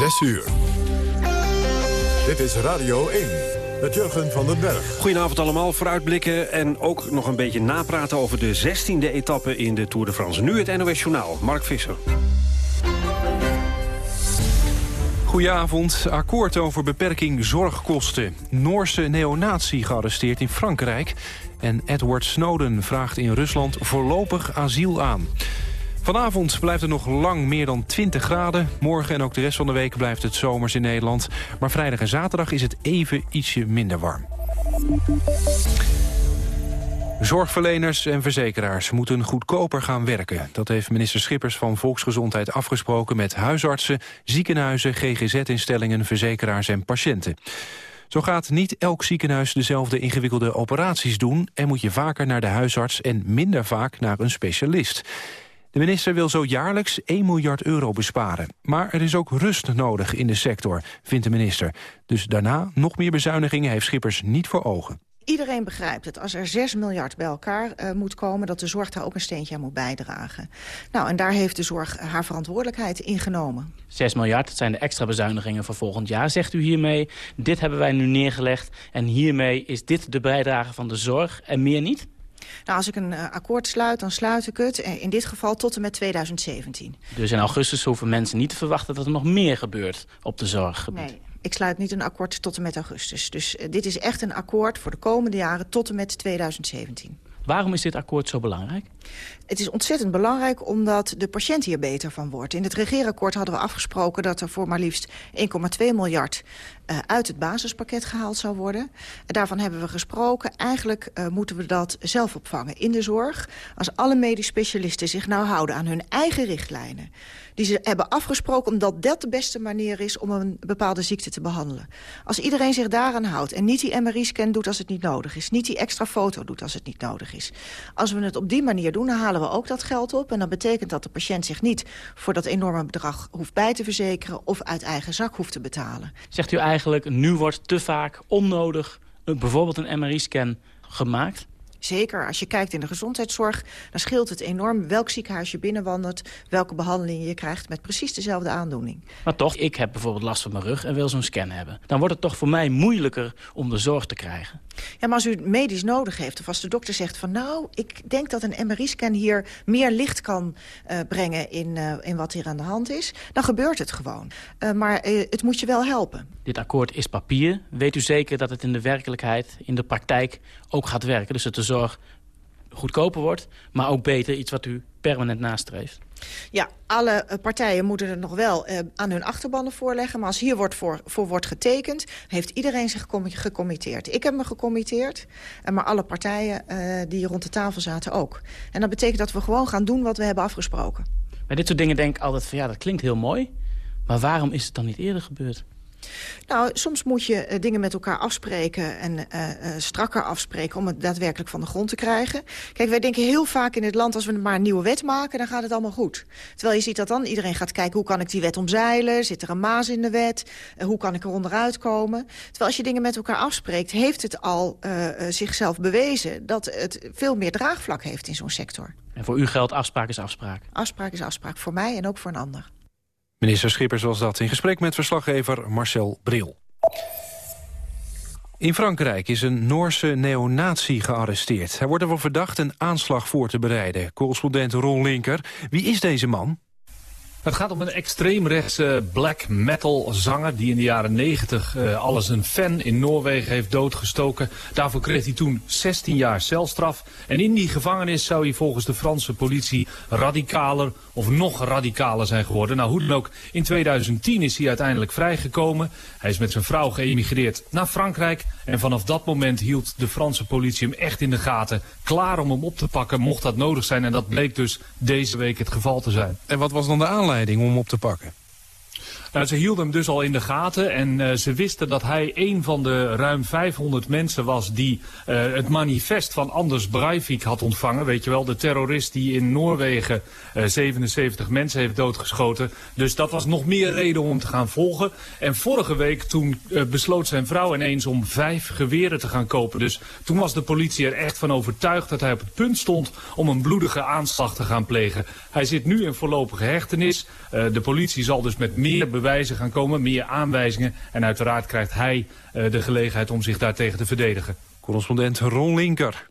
6 uur. Dit is Radio 1 met Jurgen van den Berg. Goedenavond allemaal, vooruitblikken en ook nog een beetje napraten over de 16e etappe in de Tour de France. Nu het NOS Journaal, Mark Visser. Goedenavond. Akkoord over beperking zorgkosten. Noorse neonatie gearresteerd in Frankrijk. En Edward Snowden vraagt in Rusland voorlopig asiel aan. Vanavond blijft het nog lang meer dan 20 graden. Morgen en ook de rest van de week blijft het zomers in Nederland. Maar vrijdag en zaterdag is het even ietsje minder warm. Zorgverleners en verzekeraars moeten goedkoper gaan werken. Dat heeft minister Schippers van Volksgezondheid afgesproken... met huisartsen, ziekenhuizen, GGZ-instellingen, verzekeraars en patiënten. Zo gaat niet elk ziekenhuis dezelfde ingewikkelde operaties doen... en moet je vaker naar de huisarts en minder vaak naar een specialist. De minister wil zo jaarlijks 1 miljard euro besparen. Maar er is ook rust nodig in de sector, vindt de minister. Dus daarna nog meer bezuinigingen heeft Schippers niet voor ogen. Iedereen begrijpt het. Als er 6 miljard bij elkaar uh, moet komen... dat de zorg daar ook een steentje aan moet bijdragen. Nou, en daar heeft de zorg haar verantwoordelijkheid in genomen. 6 miljard, dat zijn de extra bezuinigingen voor volgend jaar. Zegt u hiermee, dit hebben wij nu neergelegd... en hiermee is dit de bijdrage van de zorg en meer niet? Nou, als ik een uh, akkoord sluit, dan sluit ik het. Uh, in dit geval tot en met 2017. Dus in augustus hoeven mensen niet te verwachten dat er nog meer gebeurt op de zorggebied? Nee. Ik sluit niet een akkoord tot en met augustus. Dus uh, dit is echt een akkoord voor de komende jaren tot en met 2017. Waarom is dit akkoord zo belangrijk? Het is ontzettend belangrijk omdat de patiënt hier beter van wordt. In het regeerakkoord hadden we afgesproken dat er voor maar liefst 1,2 miljard uit het basispakket gehaald zou worden. En daarvan hebben we gesproken. Eigenlijk uh, moeten we dat zelf opvangen in de zorg. Als alle medisch specialisten zich nou houden aan hun eigen richtlijnen die ze hebben afgesproken... omdat dat de beste manier is om een bepaalde ziekte te behandelen. Als iedereen zich daaraan houdt en niet die MRI-scan doet als het niet nodig is... niet die extra foto doet als het niet nodig is. Als we het op die manier doen, dan halen we ook dat geld op. En dat betekent dat de patiënt zich niet voor dat enorme bedrag hoeft bij te verzekeren... of uit eigen zak hoeft te betalen. Zegt u eigenlijk, nu wordt te vaak onnodig bijvoorbeeld een MRI-scan gemaakt? Zeker, als je kijkt in de gezondheidszorg, dan scheelt het enorm welk ziekenhuis je binnenwandelt, welke behandeling je krijgt met precies dezelfde aandoening. Maar toch, ik heb bijvoorbeeld last van mijn rug en wil zo'n scan hebben. Dan wordt het toch voor mij moeilijker om de zorg te krijgen. Ja, maar als u het medisch nodig heeft, of als de dokter zegt van nou, ik denk dat een MRI-scan hier meer licht kan uh, brengen in, uh, in wat hier aan de hand is, dan gebeurt het gewoon. Uh, maar het moet je wel helpen. Dit akkoord is papier. Weet u zeker dat het in de werkelijkheid, in de praktijk ook gaat werken? Dus dat de zorg goedkoper wordt, maar ook beter, iets wat u permanent nastreeft? Ja, alle partijen moeten het nog wel uh, aan hun achterbannen voorleggen. Maar als hier wordt voor, voor wordt getekend, heeft iedereen zich gecommitteerd. Ik heb me gecommitteerd, maar alle partijen die rond de tafel zaten ook. En dat betekent dat we gewoon gaan doen wat we hebben afgesproken. Bij dit soort dingen denk ik altijd van ja, dat klinkt heel mooi. Maar waarom is het dan niet eerder gebeurd? Nou, soms moet je uh, dingen met elkaar afspreken en uh, uh, strakker afspreken om het daadwerkelijk van de grond te krijgen. Kijk, wij denken heel vaak in het land, als we maar een nieuwe wet maken, dan gaat het allemaal goed. Terwijl je ziet dat dan iedereen gaat kijken, hoe kan ik die wet omzeilen? Zit er een maas in de wet? hoe kan ik er onderuit komen? Terwijl als je dingen met elkaar afspreekt, heeft het al zichzelf bewezen dat het veel meer draagvlak heeft in zo'n sector. En voor u geldt afspraak is afspraak? Afspraak is afspraak, voor mij en ook voor een ander. Minister Schippers was dat in gesprek met verslaggever Marcel Bril. In Frankrijk is een Noorse neonazi gearresteerd. Hij wordt ervan verdacht een aanslag voor te bereiden. Correspondent Ron Linker. Wie is deze man? Het gaat om een extreemrechtse black metal zanger die in de jaren 90 uh, alles een fan in Noorwegen heeft doodgestoken. Daarvoor kreeg hij toen 16 jaar celstraf. En in die gevangenis zou hij volgens de Franse politie radicaler of nog radicaler zijn geworden. Nou, hoe dan ook, in 2010 is hij uiteindelijk vrijgekomen. Hij is met zijn vrouw geëmigreerd naar Frankrijk. En vanaf dat moment hield de Franse politie hem echt in de gaten. Klaar om hem op te pakken, mocht dat nodig zijn. En dat bleek dus deze week het geval te zijn. En wat was dan de aanleiding om hem op te pakken? Nou, ze hielden hem dus al in de gaten en uh, ze wisten dat hij een van de ruim 500 mensen was die uh, het manifest van Anders Breivik had ontvangen. Weet je wel, de terrorist die in Noorwegen uh, 77 mensen heeft doodgeschoten. Dus dat was nog meer reden om te gaan volgen. En vorige week toen besloot zijn vrouw ineens om vijf geweren te gaan kopen. Dus toen was de politie er echt van overtuigd dat hij op het punt stond om een bloedige aanslag te gaan plegen. Hij zit nu in voorlopige hechtenis. De politie zal dus met meer bewijzen gaan komen, meer aanwijzingen. En uiteraard krijgt hij de gelegenheid om zich daartegen te verdedigen. Correspondent Ron Linker.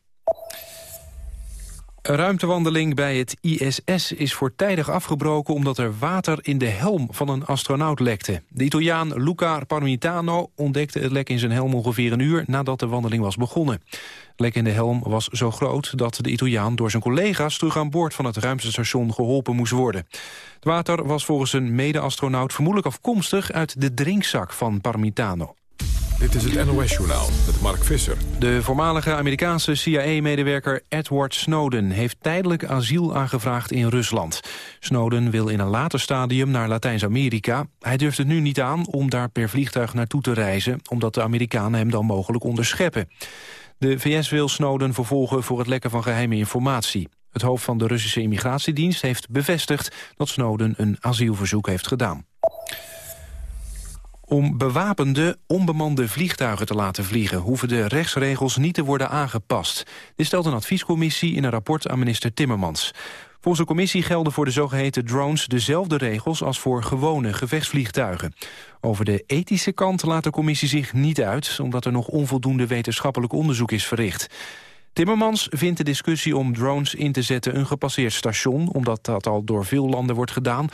Een ruimtewandeling bij het ISS is voortijdig afgebroken... omdat er water in de helm van een astronaut lekte. De Italiaan Luca Parmitano ontdekte het lek in zijn helm ongeveer een uur... nadat de wandeling was begonnen. Het lek in de helm was zo groot dat de Italiaan door zijn collega's... terug aan boord van het ruimtestation geholpen moest worden. Het water was volgens een mede-astronaut vermoedelijk afkomstig... uit de drinkzak van Parmitano. Dit is het NOS-journaal met Mark Visser. De voormalige Amerikaanse CIA-medewerker Edward Snowden... heeft tijdelijk asiel aangevraagd in Rusland. Snowden wil in een later stadium naar Latijns-Amerika. Hij durft het nu niet aan om daar per vliegtuig naartoe te reizen... omdat de Amerikanen hem dan mogelijk onderscheppen. De VS wil Snowden vervolgen voor het lekken van geheime informatie. Het hoofd van de Russische immigratiedienst heeft bevestigd... dat Snowden een asielverzoek heeft gedaan. Om bewapende, onbemande vliegtuigen te laten vliegen... hoeven de rechtsregels niet te worden aangepast. Dit stelt een adviescommissie in een rapport aan minister Timmermans. Volgens de commissie gelden voor de zogeheten drones dezelfde regels... als voor gewone gevechtsvliegtuigen. Over de ethische kant laat de commissie zich niet uit... omdat er nog onvoldoende wetenschappelijk onderzoek is verricht. Timmermans vindt de discussie om drones in te zetten een gepasseerd station... omdat dat al door veel landen wordt gedaan.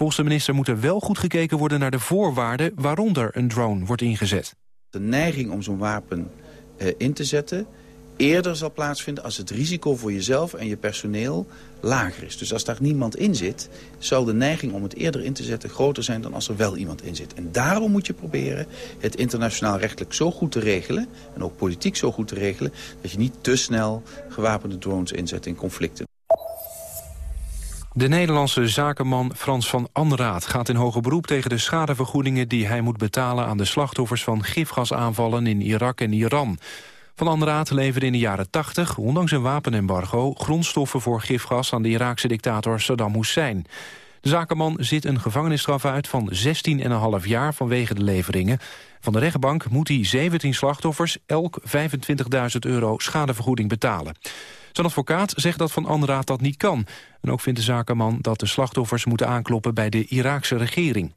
Volgens de minister moet er wel goed gekeken worden naar de voorwaarden waaronder een drone wordt ingezet. De neiging om zo'n wapen uh, in te zetten eerder zal plaatsvinden als het risico voor jezelf en je personeel lager is. Dus als daar niemand in zit, zal de neiging om het eerder in te zetten groter zijn dan als er wel iemand in zit. En daarom moet je proberen het internationaal rechtelijk zo goed te regelen, en ook politiek zo goed te regelen, dat je niet te snel gewapende drones inzet in conflicten. De Nederlandse zakenman Frans van Anraat gaat in hoger beroep tegen de schadevergoedingen die hij moet betalen aan de slachtoffers van gifgasaanvallen in Irak en Iran. Van Anraat leverde in de jaren 80, ondanks een wapenembargo, grondstoffen voor gifgas aan de Iraakse dictator Saddam Hussein. De zakenman zit een gevangenisstraf uit van 16,5 jaar vanwege de leveringen. Van de rechtbank moet hij 17 slachtoffers elk 25.000 euro schadevergoeding betalen. Zijn advocaat zegt dat Van Anraat dat niet kan. En ook vindt de zakenman dat de slachtoffers moeten aankloppen bij de Iraakse regering.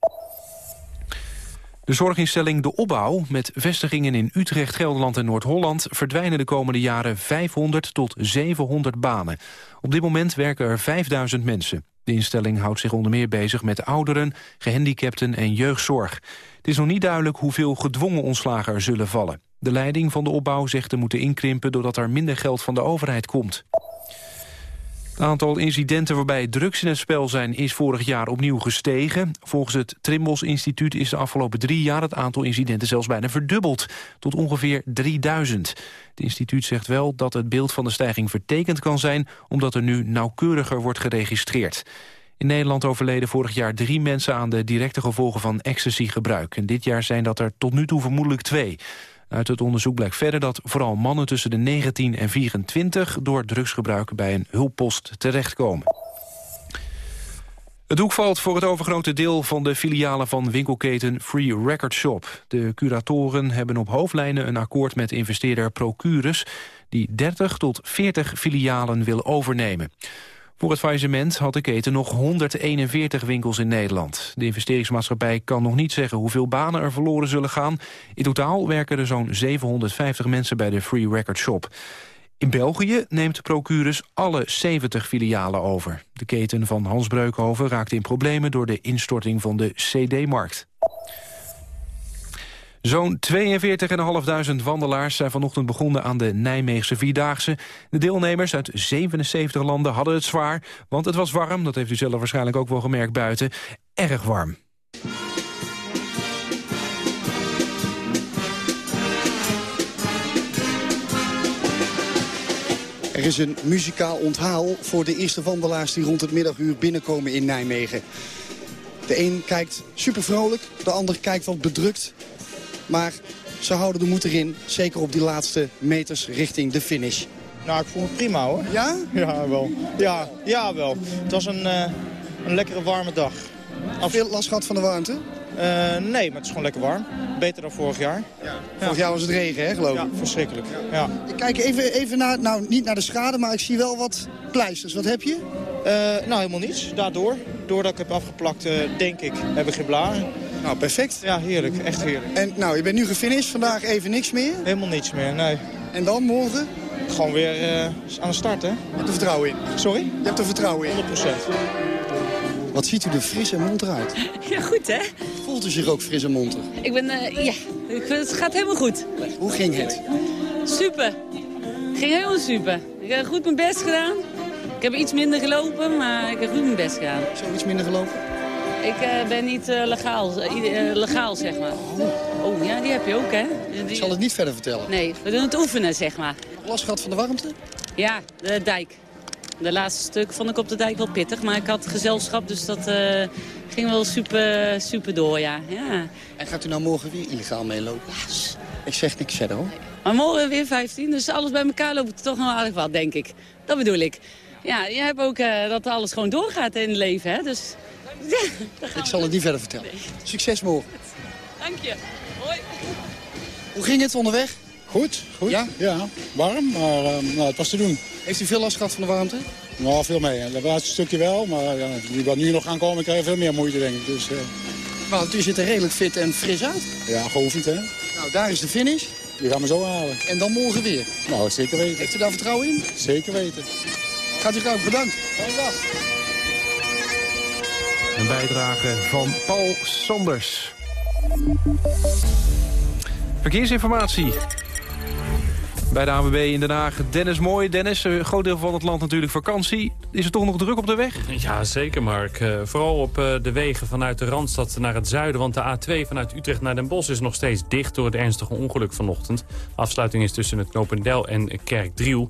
De zorginstelling De Opbouw, met vestigingen in Utrecht, Gelderland en Noord-Holland... verdwijnen de komende jaren 500 tot 700 banen. Op dit moment werken er 5000 mensen. De instelling houdt zich onder meer bezig met ouderen, gehandicapten en jeugdzorg. Het is nog niet duidelijk hoeveel gedwongen ontslagen er zullen vallen. De leiding van de opbouw zegt te moeten inkrimpen... doordat er minder geld van de overheid komt. Het aantal incidenten waarbij drugs in het spel zijn is vorig jaar opnieuw gestegen. Volgens het Trimbos Instituut is de afgelopen drie jaar het aantal incidenten zelfs bijna verdubbeld, tot ongeveer 3000. Het instituut zegt wel dat het beeld van de stijging vertekend kan zijn, omdat er nu nauwkeuriger wordt geregistreerd. In Nederland overleden vorig jaar drie mensen aan de directe gevolgen van ecstasy-gebruik. En dit jaar zijn dat er tot nu toe vermoedelijk twee. Uit het onderzoek blijkt verder dat vooral mannen tussen de 19 en 24... door drugsgebruik bij een hulppost terechtkomen. Het doek valt voor het overgrote deel van de filialen van winkelketen Free Record Shop. De curatoren hebben op hoofdlijnen een akkoord met investeerder Procurus... die 30 tot 40 filialen wil overnemen. Voor het faillissement had de keten nog 141 winkels in Nederland. De investeringsmaatschappij kan nog niet zeggen hoeveel banen er verloren zullen gaan. In totaal werken er zo'n 750 mensen bij de Free Record Shop. In België neemt Procurus alle 70 filialen over. De keten van Hans Breukhoven raakte in problemen door de instorting van de CD-markt. Zo'n 42.500 wandelaars zijn vanochtend begonnen aan de Nijmeegse Vierdaagse. De deelnemers uit 77 landen hadden het zwaar, want het was warm. Dat heeft u zelf waarschijnlijk ook wel gemerkt buiten. Erg warm. Er is een muzikaal onthaal voor de eerste wandelaars die rond het middaguur binnenkomen in Nijmegen. De een kijkt super vrolijk, de ander kijkt wat bedrukt. Maar ze houden de moed erin, zeker op die laatste meters richting de finish. Nou, ik voel me prima hoor. Ja? Ja, wel. Ja, ja wel. Het was een, uh, een lekkere warme dag. Af... Veel last gehad van de warmte? Uh, nee, maar het is gewoon lekker warm. Beter dan vorig jaar. Ja. Vorig jaar was het regen, hè, geloof ik? Ja, verschrikkelijk. Ja. Ik kijk even, even naar, nou niet naar de schade, maar ik zie wel wat pleisters. Wat heb je? Uh, nou, helemaal niets. Daardoor. Doordat ik heb afgeplakt, denk ik, heb ik geen blaren. Nou, perfect. Ja, heerlijk. Echt heerlijk. En nou, je bent nu gefinished, vandaag even niks meer. Helemaal niets meer, nee. En dan morgen? Gewoon weer uh, aan de start, hè? Je hebt er vertrouwen in? Sorry? Je hebt er vertrouwen in? 100%. Wat ziet u er fris en monter uit? Ja, goed hè? Voelt u zich ook fris en monter? Ik ben, uh, ja, het gaat helemaal goed. Hoe ging het? Super. Het ging helemaal super. Ik heb goed mijn best gedaan. Ik heb iets minder gelopen, maar ik heb goed mijn best gedaan. Zo iets minder gelopen? Ik uh, ben niet uh, legaal, uh, legaal, zeg maar. Oh. oh. ja, die heb je ook, hè? Ik zal het niet verder vertellen. Nee, we doen het oefenen, zeg maar. Last gehad van de warmte? Ja, de dijk. De laatste stuk vond ik op de dijk wel pittig, maar ik had gezelschap, dus dat ging wel super, super door, ja. ja. En gaat u nou morgen weer illegaal meelopen? Ja. Ik zeg niks verder, hoor. Maar morgen weer 15, dus alles bij elkaar loopt toch nog aardig wat, denk ik. Dat bedoel ik. Ja, je hebt ook dat alles gewoon doorgaat in het leven, hè. Dus ik zal het niet verder vertellen. Succes morgen. Dank je. Hoi. Hoe ging het onderweg? Goed, goed. Ja? Ja, warm, maar uh, nou, het was te doen. Heeft u veel last gehad van de warmte? Nou, veel mee. Dat laatste stukje wel, maar ja, die wat nu nog gaan komen, krijgen veel meer moeite, denk ik. Dus, uh... Want u ziet er redelijk fit en fris uit. Ja, geoefend, hè. Nou, daar is de finish. Die gaan we zo halen. En dan morgen weer? Nou, zeker weten. Heeft u daar vertrouwen in? Zeker weten. Gaat u gauw, bedankt. Fijne dag. Bijdrage van Paul Sanders. Verkeersinformatie. Bij de ANWB in Den Haag, Dennis Mooi. Dennis, een groot deel van het land natuurlijk vakantie. Is er toch nog druk op de weg? Ja, zeker Mark. Uh, vooral op uh, de wegen vanuit de Randstad naar het zuiden. Want de A2 vanuit Utrecht naar Den Bosch is nog steeds dicht door het ernstige ongeluk vanochtend. Afsluiting is tussen het Knopendel en Kerkdriel.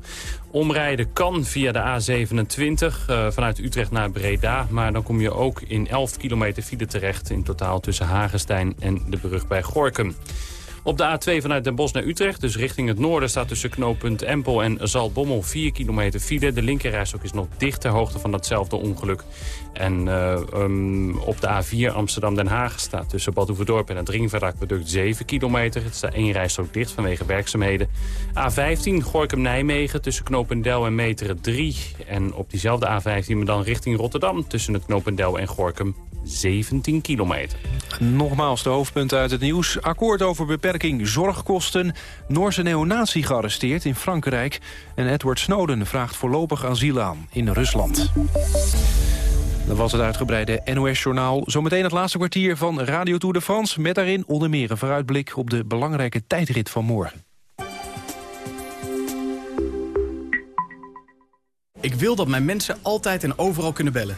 Omrijden kan via de A27 uh, vanuit Utrecht naar Breda. Maar dan kom je ook in 11 kilometer file terecht. In totaal tussen Hagenstein en de brug bij Gorkum. Op de A2 vanuit Den Bosch naar Utrecht, dus richting het noorden... staat tussen knooppunt Empel en Zaltbommel 4 kilometer file. De linkerrijstok is nog dicht ter hoogte van datzelfde ongeluk. En uh, um, op de A4 Amsterdam-Den Haag staat tussen Bad Oeverdorp en het Ringvaartaqueduct 7 kilometer. Het staat één rijstrook dicht vanwege werkzaamheden. A15 Gorkum-Nijmegen tussen Knopendel en Meteren 3. En op diezelfde A15 maar dan richting Rotterdam tussen het Knopendel en Gorkum 17 kilometer. Nogmaals de hoofdpunten uit het nieuws. Akkoord over beperking zorgkosten. Noorse neonatie gearresteerd in Frankrijk. En Edward Snowden vraagt voorlopig asiel aan in Rusland. Dat was het uitgebreide NOS-journaal. Zometeen het laatste kwartier van Radio Tour de France... met daarin onder meer een vooruitblik op de belangrijke tijdrit van morgen. Ik wil dat mijn mensen altijd en overal kunnen bellen.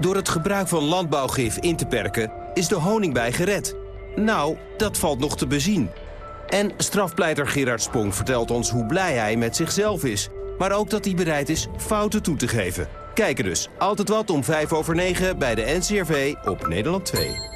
Door het gebruik van landbouwgif in te perken is de honingbij gered. Nou, dat valt nog te bezien. En strafpleiter Gerard Spong vertelt ons hoe blij hij met zichzelf is. Maar ook dat hij bereid is fouten toe te geven. Kijken dus. Altijd wat om 5 over 9 bij de NCRV op Nederland 2.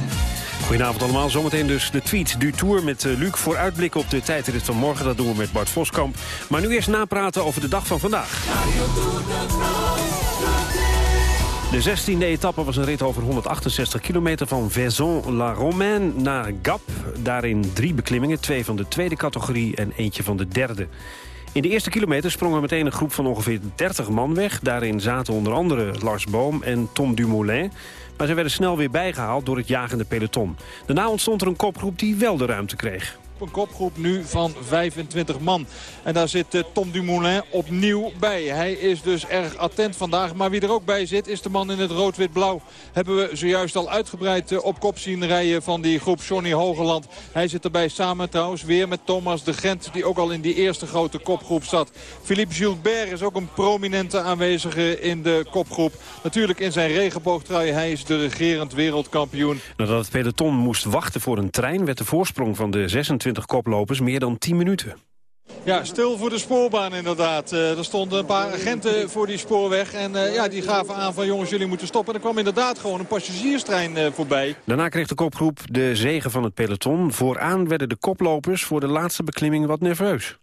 Goedenavond allemaal. Zometeen dus de tweet du Tour met uh, Luc voor uitblik op de tijdrit van morgen. Dat doen we met Bart Voskamp. Maar nu eerst napraten over de dag van vandaag. De 16e etappe was een rit over 168 kilometer van Vaison-la-Romaine naar Gap. Daarin drie beklimmingen, twee van de tweede categorie en eentje van de derde. In de eerste kilometer sprong er meteen een groep van ongeveer 30 man weg. Daarin zaten onder andere Lars Boom en Tom Dumoulin. Maar ze werden snel weer bijgehaald door het jagende peloton. Daarna ontstond er een kopgroep die wel de ruimte kreeg. Een kopgroep nu van 25 man. En daar zit uh, Tom Dumoulin opnieuw bij. Hij is dus erg attent vandaag. Maar wie er ook bij zit is de man in het rood-wit-blauw. Hebben we zojuist al uitgebreid uh, op kop zien rijden van die groep Johnny Hogeland. Hij zit erbij samen trouwens weer met Thomas de Gent. Die ook al in die eerste grote kopgroep zat. Philippe Gilbert is ook een prominente aanwezige in de kopgroep. Natuurlijk in zijn regenboogtrui. Hij is de regerend wereldkampioen. Nadat het peloton moest wachten voor een trein... werd de voorsprong van de 26 koplopers meer dan 10 minuten. Ja, stil voor de spoorbaan inderdaad. Uh, er stonden een paar agenten voor die spoorweg. En uh, ja, die gaven aan van jongens, jullie moeten stoppen. En er kwam inderdaad gewoon een passagierstrein uh, voorbij. Daarna kreeg de kopgroep de zegen van het peloton. Vooraan werden de koplopers voor de laatste beklimming wat nerveus.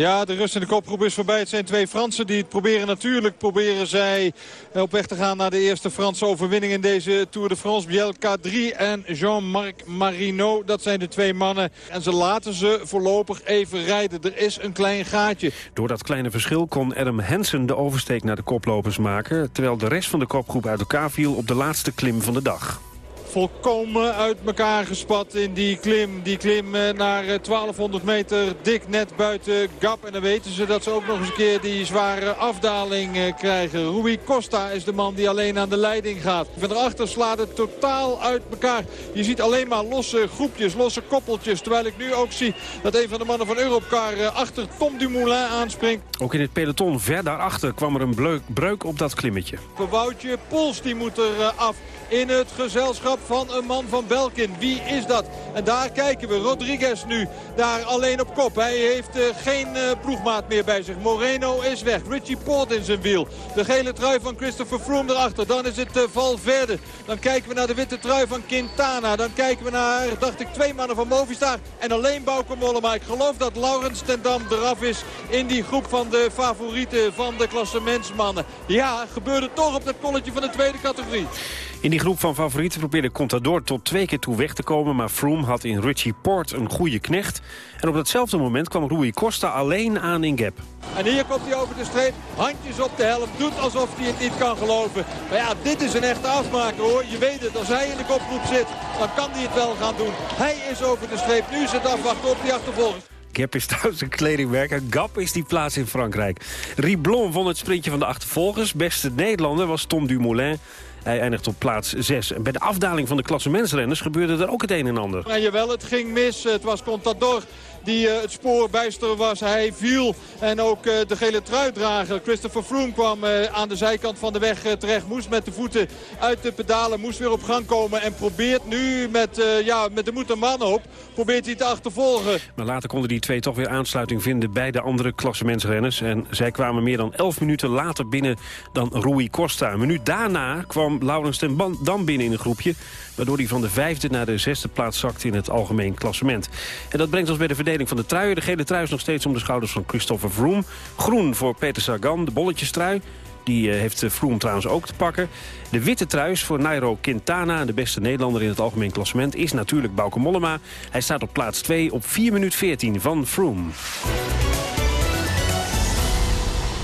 Ja, de rust in de kopgroep is voorbij. Het zijn twee Fransen die het proberen. Natuurlijk proberen zij op weg te gaan naar de eerste Franse overwinning in deze Tour de France. Biel K3 en Jean-Marc Marino. Dat zijn de twee mannen. En ze laten ze voorlopig even rijden. Er is een klein gaatje. Door dat kleine verschil kon Adam Hansen de oversteek naar de koplopers maken. Terwijl de rest van de kopgroep uit elkaar viel op de laatste klim van de dag volkomen uit elkaar gespat in die klim. Die klim eh, naar 1200 meter dik net buiten Gap. En dan weten ze dat ze ook nog eens een keer die zware afdaling eh, krijgen. Rui Costa is de man die alleen aan de leiding gaat. Van erachter slaat het totaal uit elkaar. Je ziet alleen maar losse groepjes, losse koppeltjes. Terwijl ik nu ook zie dat een van de mannen van Europcar eh, achter Tom Dumoulin aanspringt. Ook in het peloton ver daarachter kwam er een breuk op dat klimmetje. Woutje Pols die moet er af in het gezelschap van een man van Belkin. Wie is dat? En daar kijken we. Rodriguez nu daar alleen op kop. Hij heeft uh, geen uh, ploegmaat meer bij zich. Moreno is weg. Richie Port in zijn wiel. De gele trui van Christopher Froome erachter. Dan is het uh, Valverde. Dan kijken we naar de witte trui van Quintana. Dan kijken we naar, dacht ik, twee mannen van Movistar. En alleen Bauke Mollema. Ik geloof dat Laurens ten Dam eraf is in die groep van de favorieten van de klassementsmannen. Ja, gebeurde toch op dat kolletje van de tweede categorie. In die groep van favorieten probeerde Contador tot twee keer toe weg te komen... maar Froome had in Richie Port een goede knecht. En op datzelfde moment kwam Rui Costa alleen aan in Gap. En hier komt hij over de streep, handjes op de helm, doet alsof hij het niet kan geloven. Maar ja, dit is een echte afmaker hoor. Je weet het, als hij in de kopgroep zit, dan kan hij het wel gaan doen. Hij is over de streep, nu is het afwachten op die achtervolgers. Gap is thuis een kledingmerk Gap is die plaats in Frankrijk. Riblon won het sprintje van de achtervolgers. Beste Nederlander was Tom Dumoulin. Hij eindigt op plaats 6. En bij de afdaling van de klassementsrenners gebeurde er ook het een en ander. Ja, jawel, het ging mis. Het was Contador die uh, het spoor bijster was. Hij viel en ook uh, de gele truitdrager Christopher Froome kwam uh, aan de zijkant van de weg terecht. Moest met de voeten uit de pedalen, moest weer op gang komen. En probeert nu met, ja, met de moed en man op, probeert hij te achtervolgen. Maar later konden die twee toch weer aansluiting vinden bij de andere klassementsrenners. En zij kwamen meer dan 11 minuten later binnen dan Rui Costa. Een minuut daarna kwam Laurens ten Dam binnen in een groepje waardoor hij van de vijfde naar de zesde plaats zakt in het algemeen klassement. En dat brengt ons bij de verdeling van de truien. De gele trui is nog steeds om de schouders van Christopher Vroom. Groen voor Peter Sagan, de bolletjestrui. Die uh, heeft Froome trouwens ook te pakken. De witte truis voor Nairo Quintana, de beste Nederlander in het algemeen klassement... is natuurlijk Bauke Mollema. Hij staat op plaats 2 op 4 minuut 14 van Froome.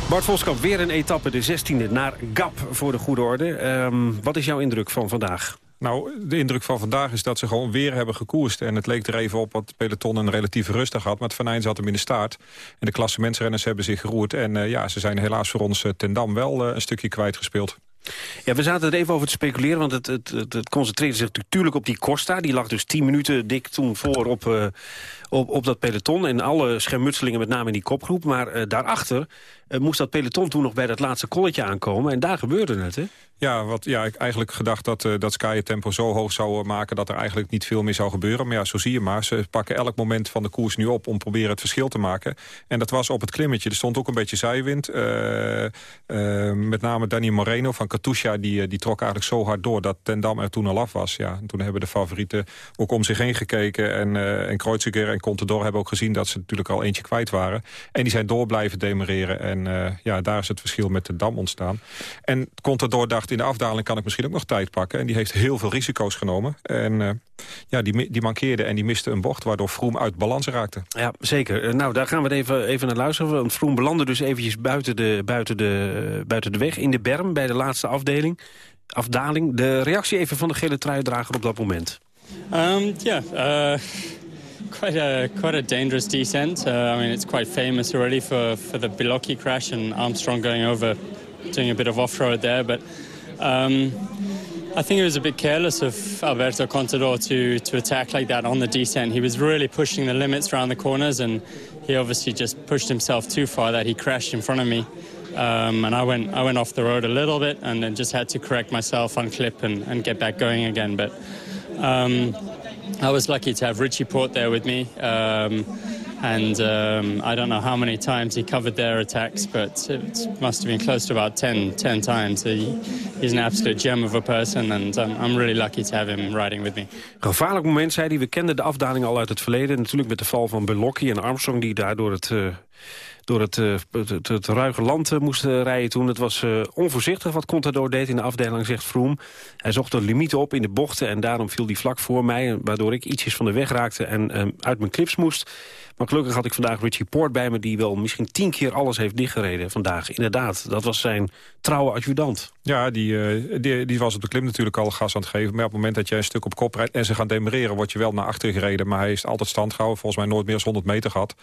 Bart Voskamp, weer een etappe, de 16e, naar Gap voor de goede orde. Um, wat is jouw indruk van vandaag? Nou, de indruk van vandaag is dat ze gewoon weer hebben gekoerst. En het leek er even op wat peloton een relatieve rustig had. Maar het Van zat hem in de staart. En de klassementsrenners hebben zich geroerd. En uh, ja, ze zijn helaas voor ons uh, ten Dam wel uh, een stukje kwijtgespeeld. Ja, we zaten er even over te speculeren, want het, het, het, concentreerde zich natuurlijk op die Costa. Die lag dus 10 minuten dik toen voor op, op, op dat peloton. En alle schermutselingen met name in die kopgroep. Maar uh, daarachter uh, moest dat peloton toen nog bij dat laatste kolletje aankomen. En daar gebeurde het, hè? Ja, wat, ja, ik eigenlijk gedacht dat, uh, dat Sky het tempo zo hoog zou maken... dat er eigenlijk niet veel meer zou gebeuren. Maar ja, zo zie je maar. Ze pakken elk moment van de koers nu op om proberen het verschil te maken. En dat was op het klimmetje. Er stond ook een beetje zijwind. Uh, uh, met name Danny Moreno van Katusha, die, die trok eigenlijk zo hard door... dat Ten Dam er toen al af was. Ja, en toen hebben de favorieten ook om zich heen gekeken. En, en Kreuziger en Contador hebben ook gezien dat ze natuurlijk al eentje kwijt waren. En die zijn door blijven demereren. En ja, daar is het verschil met de Dam ontstaan. En Contador dacht in de afdaling kan ik misschien ook nog tijd pakken. En die heeft heel veel risico's genomen. En uh, ja, die, die mankeerde en die miste een bocht... waardoor Vroom uit balans raakte. Ja, zeker. Nou, daar gaan we even, even naar luisteren. Want Vroom belandde dus eventjes buiten de, buiten, de, buiten de weg... in de berm bij de laatste afdeling, afdaling. De reactie even van de gele truidrager op dat moment. Um, ja, uh, quite a quite a dangerous descent. Uh, I mean, it's quite famous already for for the Biloki crash and Armstrong going over, doing a bit of off-road there. But um, I think it was a bit careless of Alberto Contador to to attack like that on the descent. He was really pushing the limits around the corners, and he obviously just pushed himself too far that he crashed in front of me. Um, and I went I went off the road a little bit, and then just had to correct myself, unclip, and, and get back going again. But um, I was lucky to have Richie Port there with me. Um, and um, I don't know how many times he covered their attacks, but it must have been close to about 10, 10 times. He, he's an absolute gem of a person, and um, I'm really lucky to have him riding with me. Gevaarlijk moment, zei hij. We kenden de afdaling al uit het verleden. Natuurlijk met de val van Belocchi en Armstrong... die daardoor het... Uh door het, uh, het, het, ruige land uh, moest rijden toen. Het was onvoorzichtig wat Contador deed in de afdeling, zegt Froome. Hij zocht de limieten op in de bochten en daarom viel hij vlak voor mij... waardoor ik ietsjes van de weg raakte en uit mijn clips moest. Maar gelukkig had ik vandaag Richie Poort bij me... die wel misschien tien keer alles heeft dichtgereden vandaag. Inderdaad, dat was zijn trouwe adjudant. Ja, die, die, die, was op de klim natuurlijk al gas aan het geven. Maar op het moment dat jij een stuk op kop rijdt en ze gaan demereren... word je wel naar achter gereden. Maar hij is altijd stand gehouden. Volgens mij nooit meer dan 100 meter gehad.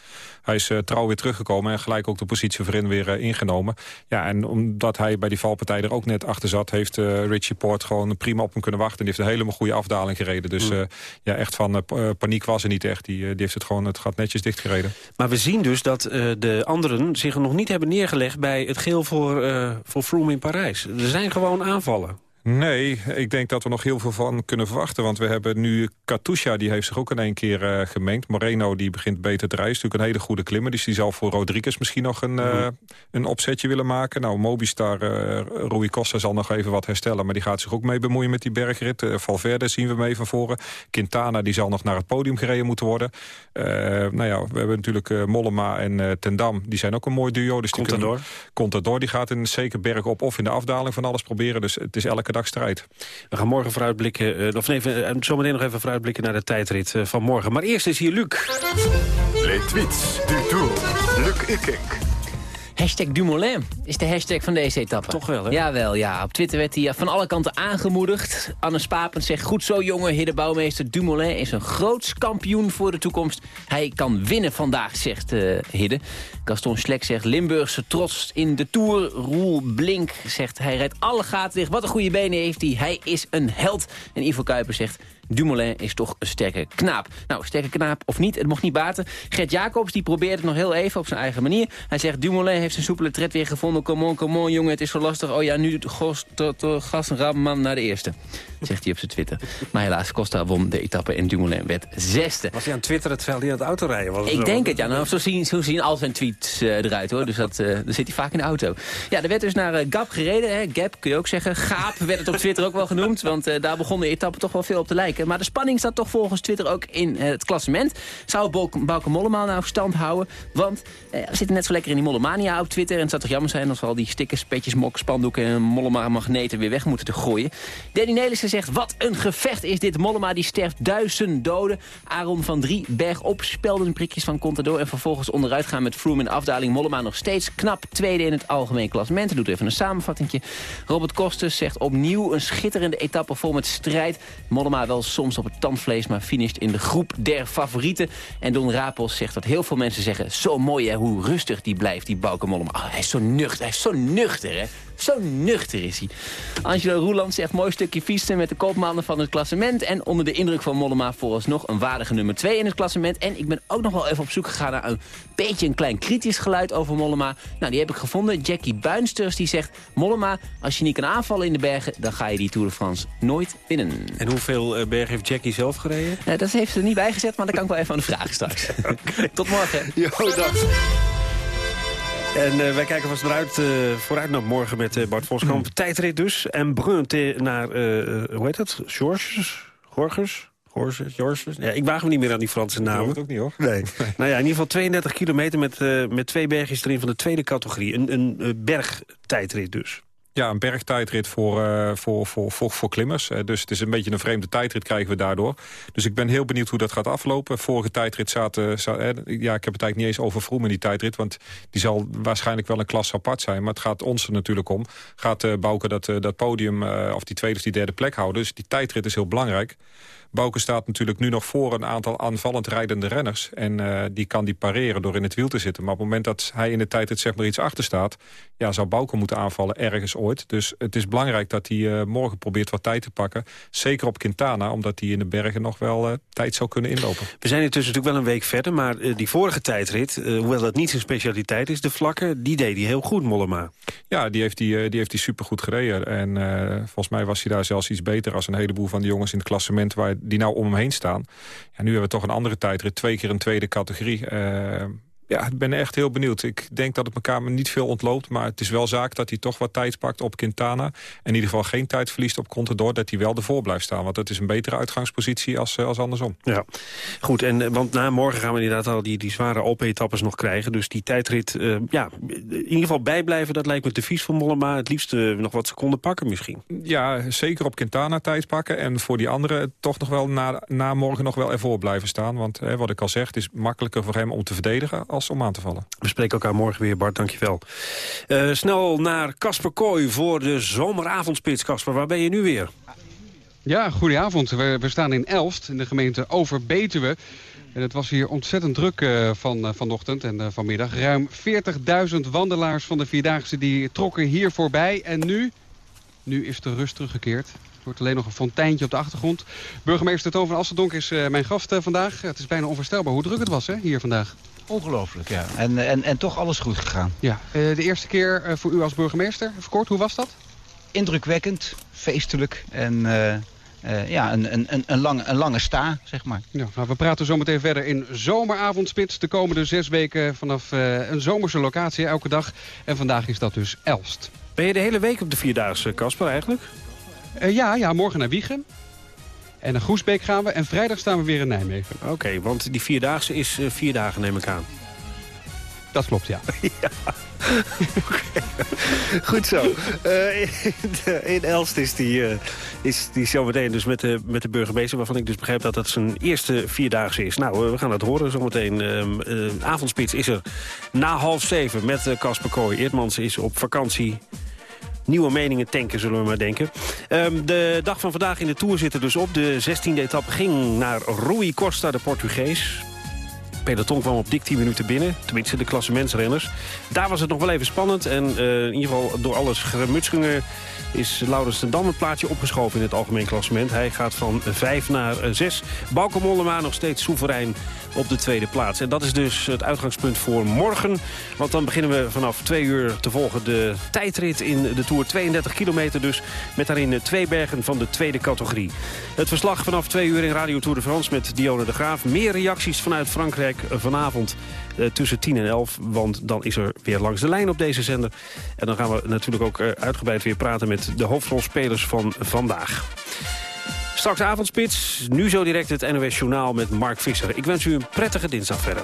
Hij is trouw weer teruggekomen en gelijk ook de positie voorin weer ingenomen. Ja, en omdat hij bij die valpartij er ook net achter zat... heeft Richie Poort gewoon prima op hem kunnen wachten. En die heeft een helemaal goede afdaling gereden. Dus mm. ja, echt van paniek was er niet echt. Die, die heeft het gewoon, het gaat netjes dichtgereden. Maar we zien dus dat uh, de anderen zich nog niet hebben neergelegd... bij het geel voor, uh, voor Froome in Parijs. Er zijn gewoon aanvallen. Nee, ik denk dat we nog heel veel van kunnen verwachten. Want we hebben nu Katusha, die heeft zich ook in één keer uh, gemengd. Moreno die begint beter te rijden. Is natuurlijk een hele goede klimmer. Dus die zal voor Rodriguez misschien nog een, uh, een opzetje willen maken. Nou, Mobistar, uh, Rui Costa zal nog even wat herstellen. Maar die gaat zich ook mee bemoeien met die bergrit. Valverde zien we mee van voren. Quintana die zal nog naar het podium gereden moeten worden. nou ja, we hebben natuurlijk Mollema en Tendam. Die zijn ook een mooi duo. Dus Contador. Contador die gaat in zeker berg op of in de afdaling van alles proberen. Dus het is elke dag strijd. We gaan morgen vooruitblikken, uh, of even, uh, zometeen nog even vooruitblikken naar de tijdrit uh, van morgen. Maar eerst is hier Luc. Les. Luc Ikink. Hashtag Dumoulin is de hashtag van deze etappe. Toch wel, hè? Jawel, ja. Op Twitter werd hij van alle kanten aangemoedigd. Anne Spapens zegt, goed zo jongen, heer de bouwmeester. Dumoulin is een groots kampioen voor de toekomst. Hij kan winnen vandaag, zegt uh, Hidde. Gaston Schlek zegt, Limburgse trots in de Tour. Roel Blink zegt, hij rijdt alle gaten dicht. Wat een goede benen heeft hij. Hij is een held. En Ivo Kuiper zegt, Dumoulin is toch een sterke knaap. Nou, sterke knaap of niet, het mocht niet baten. Gert Jacobs die probeert het nog heel even op zijn eigen manier. Hij zegt, Dumoulin heeft zijn soepele tred weer gevonden. Come on, come on, jongen, het is zo lastig. Oh ja, nu gas een ramman naar de eerste. Zegt hij op zijn Twitter. Maar helaas, Costa won de etappe en Dumoulin werd zesde. Was hij aan Twitter terwijl hij aan het autorijden was? Ik denk het, ja. Nou, zo, zien, zo zien al zijn tweets uh, eruit, hoor. Dus dat, uh, dan zit hij vaak in de auto. Ja, er werd dus naar uh, Gap gereden. Hè. Gap kun je ook zeggen. Gaap werd het op Twitter ook wel genoemd. Want daar begon de etappe toch wel veel op te lijken. Maar de spanning staat toch volgens Twitter ook in het klassement. Zou Bauke Mollema nou stand houden? Want we zitten net zo lekker in die Mollemania op Twitter. En het zou toch jammer zijn als we al die stickers, petjes, mok, spandoeken en Mollema magneten weer weg moeten te gooien. Danny Nelissen zegt, wat een gevecht is dit. Mollema die sterft duizend doden. Aaron van Drie berg op, spelden prikjes van Contador... en vervolgens onderuit gaan met Froome in afdaling. Mollema nog steeds knap tweede in het algemeen klassement. Doet even een samenvattingje. Robert Kostes zegt opnieuw een schitterende etappe vol met strijd. Mollema wel soms op het tandvlees, maar finisht in de groep der favorieten. En Don Rapos zegt wat heel veel mensen zeggen... zo mooi hè, hoe rustig die blijft, die Bauke Mollema. Oh, hij is zo nuchter, hij is zo nuchter hè. Zo nuchter is hij. Angelo Roeland zegt mooi stukje fietsen met de kopmannen van het klassement. En onder de indruk van Mollema vooralsnog een waardige nummer 2 in het klassement. En ik ben ook nog wel even op zoek gegaan naar een beetje een klein kritisch geluid over Mollema. Nou, die heb ik gevonden. Jackie Buinsters die zegt... Mollema, als je niet kan aanvallen in de bergen... dan ga je die Tour de France nooit winnen. En hoeveel uh, bergen heeft Jackie zelf gereden? Uh, dat heeft ze er niet bij gezet, maar dat kan ik wel even aan de vragen straks. Tot morgen. Jo, dag. En uh, wij kijken vast eruit, uh, vooruit naar morgen met uh, Bart Voskamp. Mm. Tijdrit dus. En Brun naar, hoe heet dat? Georges? Gorges? Gorges? Georges? Ja, ik waag me niet meer aan die Franse namen. Dat ook niet hoor. Nee. nou ja, in ieder geval 32 kilometer met, met twee bergjes erin van de tweede categorie. Een, een bergtijdrit dus. Ja, een bergtijdrit voor, uh, voor, voor, voor, voor klimmers. Uh, dus het is een beetje een vreemde tijdrit krijgen we daardoor. Dus ik ben heel benieuwd hoe dat gaat aflopen. Vorige tijdrit zaten... Zat, uh, ja, ik heb het eigenlijk niet eens over Vroom in die tijdrit... want die zal waarschijnlijk wel een klas apart zijn. Maar het gaat ons er natuurlijk om. Gaat Bouke dat, dat podium, of die tweede of die derde plek houden. Dus die tijdrit is heel belangrijk. Bouke staat natuurlijk nu nog voor een aantal aanvallend rijdende renners. En uh, die kan die pareren door in het wiel te zitten. Maar op het moment dat hij in de tijd het zeg maar iets achter staat... Ja, zou Bouke moeten aanvallen ergens ooit. Dus het is belangrijk dat hij uh, morgen probeert wat tijd te pakken. Zeker op Quintana, omdat hij in de bergen nog wel uh, tijd zou kunnen inlopen. We zijn intussen natuurlijk wel een week verder. Maar die vorige tijdrit, hoewel dat niet zijn specialiteit is... de vlakken, die deed hij heel goed, Mollema. Ja, die heeft hij, die heeft hij supergoed gereden. En volgens mij was hij daar zelfs iets beter... als een heleboel van de jongens in het klassement... Waar, die nou om hem heen staan. Ja, nu hebben we toch een andere tijdrit. Twee keer een tweede categorie. Ja, ik ben echt heel benieuwd. Ik denk dat het elkaar niet veel ontloopt. Maar het is wel zaak dat hij toch wat tijd pakt op Quintana. En in ieder geval geen tijd verliest op Contador. Dat hij wel ervoor blijft staan. Want dat is een betere uitgangspositie als, als andersom. Ja, goed. En, eh, want na morgen gaan we inderdaad al die, die zware Alpe-etappes nog krijgen. Dus die tijdrit, uh, ja, in ieder geval bijblijven. Dat lijkt me te vies voor Mollema. Het liefst uh, nog wat seconden pakken misschien. Ja, zeker op Quintana tijd pakken. En voor die anderen toch nog wel na, na morgen nog wel ervoor blijven staan. Want wat ik al zeg, het is makkelijker voor hem om te verdedigen als om aan te vallen. We spreken elkaar morgen weer, Bart, dankjewel. Uh, snel naar Casper Kooi voor de zomeravondspits. Casper, waar ben je nu weer? Ja, goedenavond. We, we staan in Elst, in de gemeente Overbetuwe. En het was hier ontzettend druk uh, van, uh, vanochtend en uh, vanmiddag. Ruim 40.000 wandelaars van de Vierdaagse die trokken hier voorbij. En nu, nu is de rust teruggekeerd. Er wordt alleen nog een fonteintje op de achtergrond. Burgemeester Toon van Assendonk is mijn gast vandaag. Het is bijna onvoorstelbaar hoe druk het was hè, hier vandaag. Ongelooflijk, ja. En, en, en toch alles goed gegaan. Ja. Uh, de eerste keer uh, voor u als burgemeester. Even kort, hoe was dat? Indrukwekkend, feestelijk en uh, ja, een, een, een, lange, een lange sta, zeg maar. Ja, nou, we praten zo meteen verder in zomeravondspits. De komende zes weken vanaf een zomerse locatie elke dag. En vandaag is dat dus Elst. Ben je de hele week op de Vierdaagse, Casper, eigenlijk? Ja, ja, morgen naar Wiegen. En naar Groesbeek gaan we. En vrijdag staan we weer in Nijmegen. Oké, okay, want die Vierdaagse is uh, vier dagen, neem ik aan. Dat klopt, ja. ja. Goed zo. Uh, in, in, Elst is die, uh, is die zometeen dus met de, met de burgemeester... waarvan ik dus begrijp dat dat zijn eerste vierdaagse is. Nou, we gaan het horen zometeen. Uh, avondspits is er na half zeven met Casper Kooi. Eertmans is op vakantie nieuwe meningen tanken, zullen we maar denken. Um, de dag van vandaag in de Tour zit er dus op. De 16e etappe ging naar Rui Costa, de Portugees. Peloton kwam op dik 10 minuten binnen. Tenminste, de klassementsrenners. Daar was het nog wel even spannend. En uh, in ieder geval door alles geremutschingen is Laurens ten Dam het plaatje opgeschoven in het algemeen klassement. Hij gaat van 5 naar 6. Bauke Mollema nog steeds soeverein op de tweede plaats. En dat is dus het uitgangspunt voor morgen. Want dan beginnen we vanaf twee uur te volgen de tijdrit in de Tour. 32 kilometer dus, met daarin twee bergen van de tweede categorie. Het verslag vanaf twee uur in Radio Tour de France met Dionne de Graaf. Meer reacties vanuit Frankrijk vanavond uh, tussen 10 en 11. Want dan is er weer langs de lijn op deze zender. En dan gaan we natuurlijk ook uh, uitgebreid weer praten met de hoofdrolspelers van vandaag. Straks avondspits, nu zo direct het NOS Journaal met Mark Visser. Ik wens u een prettige dinsdag verder.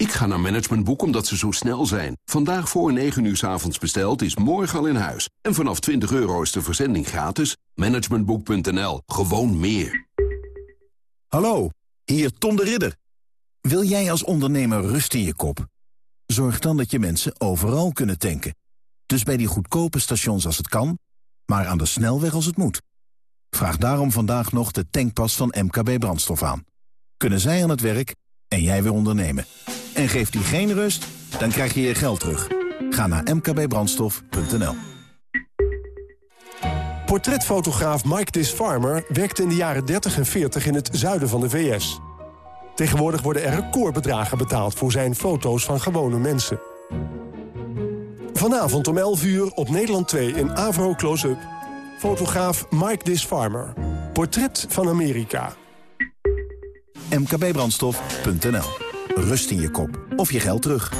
Ik ga naar Managementboek omdat ze zo snel zijn. Vandaag voor 9 uur s avonds besteld is morgen al in huis. En vanaf 20 euro is de verzending gratis. Managementboek.nl. Gewoon meer. Hallo, hier Tom de Ridder. Wil jij als ondernemer rust in je kop? Zorg dan dat je mensen overal kunnen tanken. Dus bij die goedkope stations als het kan, maar aan de snelweg als het moet. Vraag daarom vandaag nog de tankpas van MKB Brandstof aan. Kunnen zij aan het werk en jij weer ondernemen. En geeft die geen rust, dan krijg je je geld terug. Ga naar mkbbrandstof.nl Portretfotograaf Mike Dis Farmer werkte in de jaren 30 en 40 in het zuiden van de VS. Tegenwoordig worden er recordbedragen betaald voor zijn foto's van gewone mensen. Vanavond om 11 uur op Nederland 2 in Avro Close-up. Fotograaf Mike Disfarmer. Portret van Amerika. mkbbrandstof.nl. Rust in je kop of je geld terug.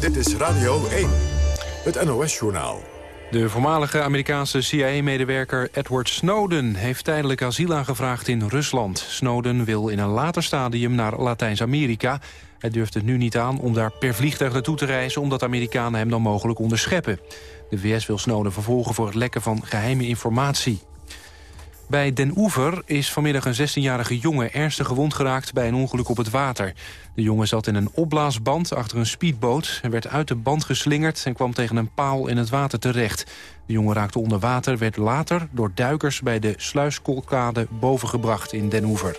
Dit is Radio 1, het NOS-journaal. De voormalige Amerikaanse CIA-medewerker Edward Snowden... heeft tijdelijk asiel aangevraagd in Rusland. Snowden wil in een later stadium naar Latijns-Amerika. Hij durft het nu niet aan om daar per vliegtuig naartoe te reizen... omdat Amerikanen hem dan mogelijk onderscheppen. De VS wil Snowden vervolgen voor het lekken van geheime informatie. Bij Den Oever is vanmiddag een 16-jarige jongen ernstig gewond geraakt bij een ongeluk op het water. De jongen zat in een opblaasband achter een speedboot. Hij werd uit de band geslingerd en kwam tegen een paal in het water terecht. De jongen raakte onder water, werd later door duikers bij de sluiskolkade bovengebracht in Den Oever.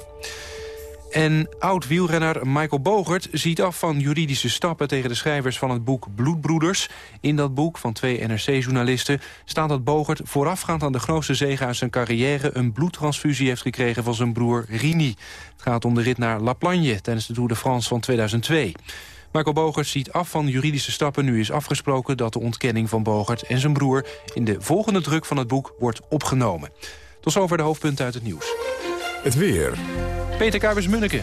En oud-wielrenner Michael Bogert ziet af van juridische stappen... tegen de schrijvers van het boek Bloedbroeders. In dat boek van twee NRC-journalisten staat dat Bogert... voorafgaand aan de grootste zege uit zijn carrière... een bloedtransfusie heeft gekregen van zijn broer Rini. Het gaat om de rit naar La Plagne tijdens de Tour de France van 2002. Michael Bogert ziet af van juridische stappen. Nu is afgesproken dat de ontkenning van Bogert en zijn broer... in de volgende druk van het boek wordt opgenomen. Tot zover de hoofdpunten uit het nieuws. Het weer. Peter Kuipers-Munneke.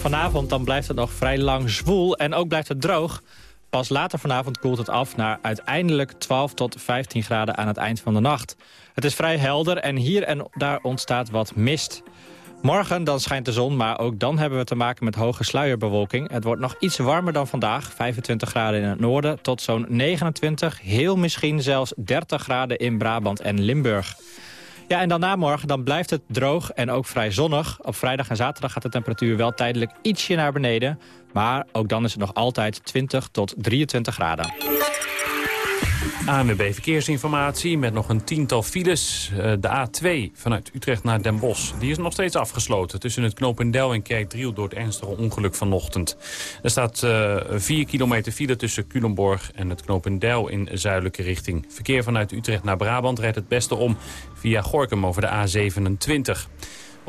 Vanavond dan blijft het nog vrij lang zwoel en ook blijft het droog. Pas later vanavond koelt het af naar uiteindelijk 12 tot 15 graden aan het eind van de nacht. Het is vrij helder en hier en daar ontstaat wat mist. Morgen dan schijnt de zon, maar ook dan hebben we te maken met hoge sluierbewolking. Het wordt nog iets warmer dan vandaag, 25 graden in het noorden... tot zo'n 29, heel misschien zelfs 30 graden in Brabant en Limburg. Ja, en dan na morgen dan blijft het droog en ook vrij zonnig. Op vrijdag en zaterdag gaat de temperatuur wel tijdelijk ietsje naar beneden. Maar ook dan is het nog altijd 20 tot 23 graden. ANWB Verkeersinformatie met nog een tiental files. Eh, de A2 vanuit Utrecht naar Den Bosch. Die is nog steeds afgesloten tussen het Knopendel en Kerkdriel... door het ernstige ongeluk vanochtend. Er staat uh, eh, 4 kilometer file tussen Culemborg en het Knopendel in zuidelijke richting. Verkeer vanuit Utrecht naar Brabant rijdt het beste om via Gorkum over de A27.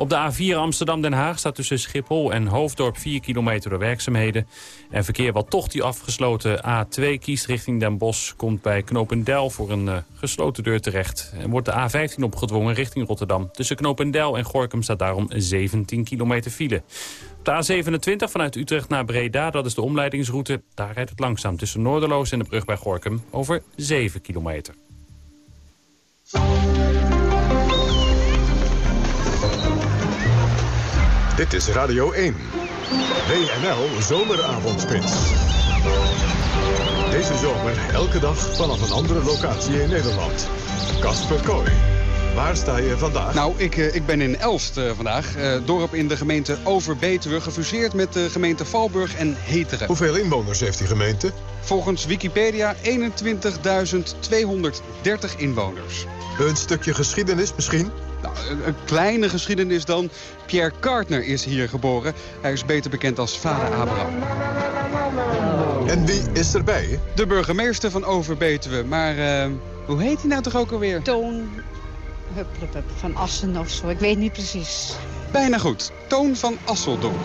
Op de A4 Amsterdam-Den Haag staat tussen Schiphol en Hoofddorp 4 kilometer werkzaamheden. En verkeer wat toch die afgesloten A2 kiest richting Den Bosch... komt bij Knopendel voor een uh, gesloten deur terecht. En wordt de A15 opgedwongen richting Rotterdam. Tussen Knopendel en Gorkum staat daarom 17 kilometer file. Op de A27 vanuit Utrecht naar Breda, dat is de omleidingsroute. Daar rijdt het langzaam tussen Noorderloos en de brug bij Gorkum over 7 kilometer. Dit is Radio 1. WNL Zomeravondspits. Deze zomer elke dag vanaf een andere locatie in Nederland. Kasper Kooi. Waar sta je vandaag? Nou, ik, eh, ik ben in Elst uh, vandaag. Uh, dorp in de gemeente Overbetuwe. Gefuseerd met de gemeente Valburg en Heteren. Hoeveel inwoners heeft die gemeente? Volgens Wikipedia 21.230 inwoners. Een stukje geschiedenis misschien? Nou, een, kleine geschiedenis dan. Pierre Kartner is hier geboren. Hij is beter bekend als vader Abraham. En wie is erbij? De burgemeester van Overbetuwe. Maar uh, hoe heet hij nou toch ook alweer? Toon hup, hup, hup, van Assen of zo. Ik weet niet precies. Bijna goed. Toon van Asseldonk.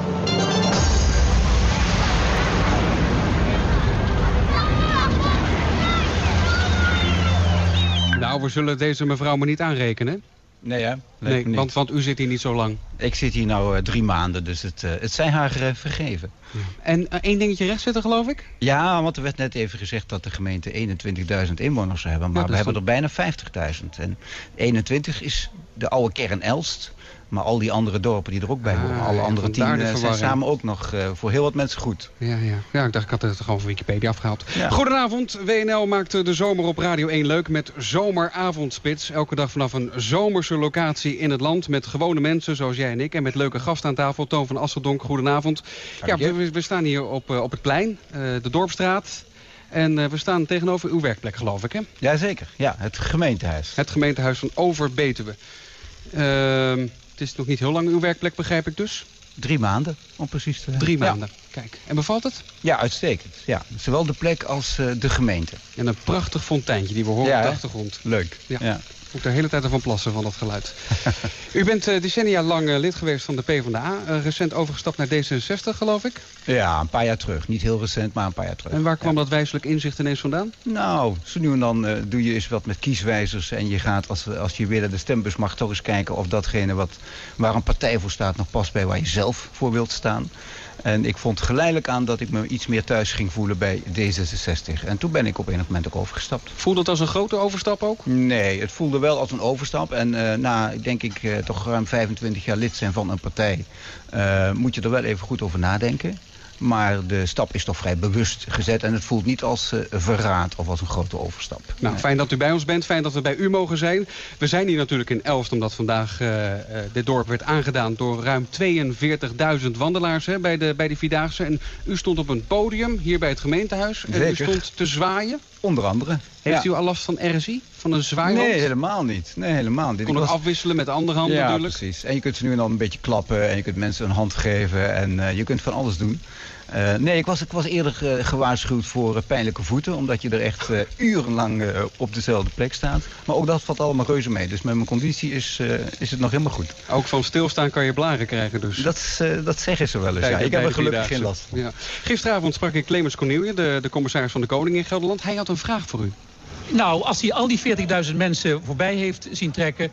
Nou, we zullen deze mevrouw maar niet aanrekenen. Nee, hè? Nee, want, want u zit hier niet zo lang. Ik zit hier nou uh, drie maanden, dus het, uh, het zijn haar uh, vergeven. Ja. En één dingetje recht zitten, geloof ik? Ja, want er werd net even gezegd dat de gemeente 21.000 inwoners zou hebben. Maar ja, we hebben er bijna 50.000. En 21 is de oude kern Elst. Maar al die andere dorpen die er ook bij horen, ah, alle andere tien uh, zijn samen ook nog uh, voor heel wat mensen goed. Ja, ja. ja, ik dacht ik had het gewoon van Wikipedia afgehaald. Ja. Goedenavond, WNL maakt de zomer op Radio 1 leuk met Zomeravondspits. Elke dag vanaf een zomerse locatie in het land met gewone mensen zoals jij en ik. En met leuke gasten aan tafel. Toon van Asseldonk, goedenavond. Ja, we, we, staan hier op, uh, op het plein, de Dorpstraat. En we staan tegenover uw werkplek, geloof ik, hè? Jazeker, ja, het gemeentehuis. Het gemeentehuis van Overbetuwe. Ehm het is nog niet heel lang uw werkplek, begrijp ik dus? Drie maanden, om precies te zijn. Drie maanden, ja. kijk. En bevalt het? Ja, uitstekend. Ja. Zowel de plek als uh, de gemeente. En een prachtig fonteintje die we horen ja, op de achtergrond. Leuk. Ja. ja. Moet de hele tijd ervan plassen van dat geluid. U bent uh, decennia lang uh, lid geweest van de PvdA. Uh, recent overgestapt naar D66, geloof ik? Ja, een paar jaar terug. Niet heel recent, maar een paar jaar terug. En waar kwam dat wijselijk inzicht ineens vandaan? Nou, zo nu en dan doe je eens wat met kieswijzers. En je gaat, als, als je weer naar de stembus mag, toch eens kijken of datgene wat, waar een partij voor staat nog past bij waar je zelf voor wilt staan. En ik vond geleidelijk aan dat ik me iets meer thuis ging voelen bij D66. En toen ben ik op enig moment ook overgestapt. Voelde het als een grote overstap ook? Nee, het voelde wel als een overstap. En uh, na, denk ik, uh, toch ruim 25 jaar lid zijn van een partij... Uh, moet je er wel even goed over nadenken. Maar de stap is toch vrij bewust gezet. En het voelt niet als uh, verraad of als een grote overstap. Nou, nee. fijn dat u bij ons bent. Fijn dat we bij u mogen zijn. We zijn hier natuurlijk in Elst omdat vandaag uh, uh, dit dorp werd aangedaan... door ruim 42.000 wandelaars hè, bij, de, bij de Vierdaagse. En u stond op een podium hier bij het gemeentehuis. En u stond te zwaaien. Onder andere. Heeft ja. u al last van RSI? Van een zwaaihand? Nee, helemaal niet. Nee, helemaal niet. Kon het was... afwisselen met de andere hand ja, natuurlijk? precies. En je kunt ze nu en dan een beetje klappen. En je kunt mensen een hand geven. En uh, je kunt van alles doen. Uh, nee, ik was, ik was eerder uh, gewaarschuwd voor pijnlijke voeten. Omdat je er echt urenlang op dezelfde plek staat. Maar ook dat valt allemaal reuze mee. Dus met mijn conditie is, is het nog helemaal goed. Ook van stilstaan kan je blaren krijgen dus? Dat, dat zeggen ze wel eens, ja. Ik heb er gelukkig geen last van. Ja. Gisteravond sprak ik Clemens Cornelie, de, de commissaris van de Koning in Gelderland. Hij had een vraag voor u. Nou, als hij al die 40.000 mensen voorbij heeft zien trekken...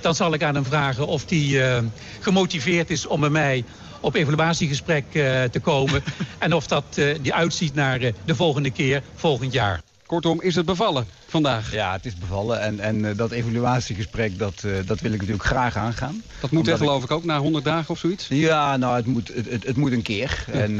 dan zal ik aan hem vragen of hij gemotiveerd is om bij mij op evaluatiegesprek uh, te komen. en of dat uh, die uitziet naar uh, de volgende keer, volgend jaar. Kortom, is het bevallen vandaag? Ja, het is bevallen. En, en dat evaluatiegesprek, dat, dat wil ik natuurlijk graag aangaan. Dat moet er geloof ik ook, na 100 dagen of zoiets? Ja, nou, het moet, het, het, het moet een keer. Ja. En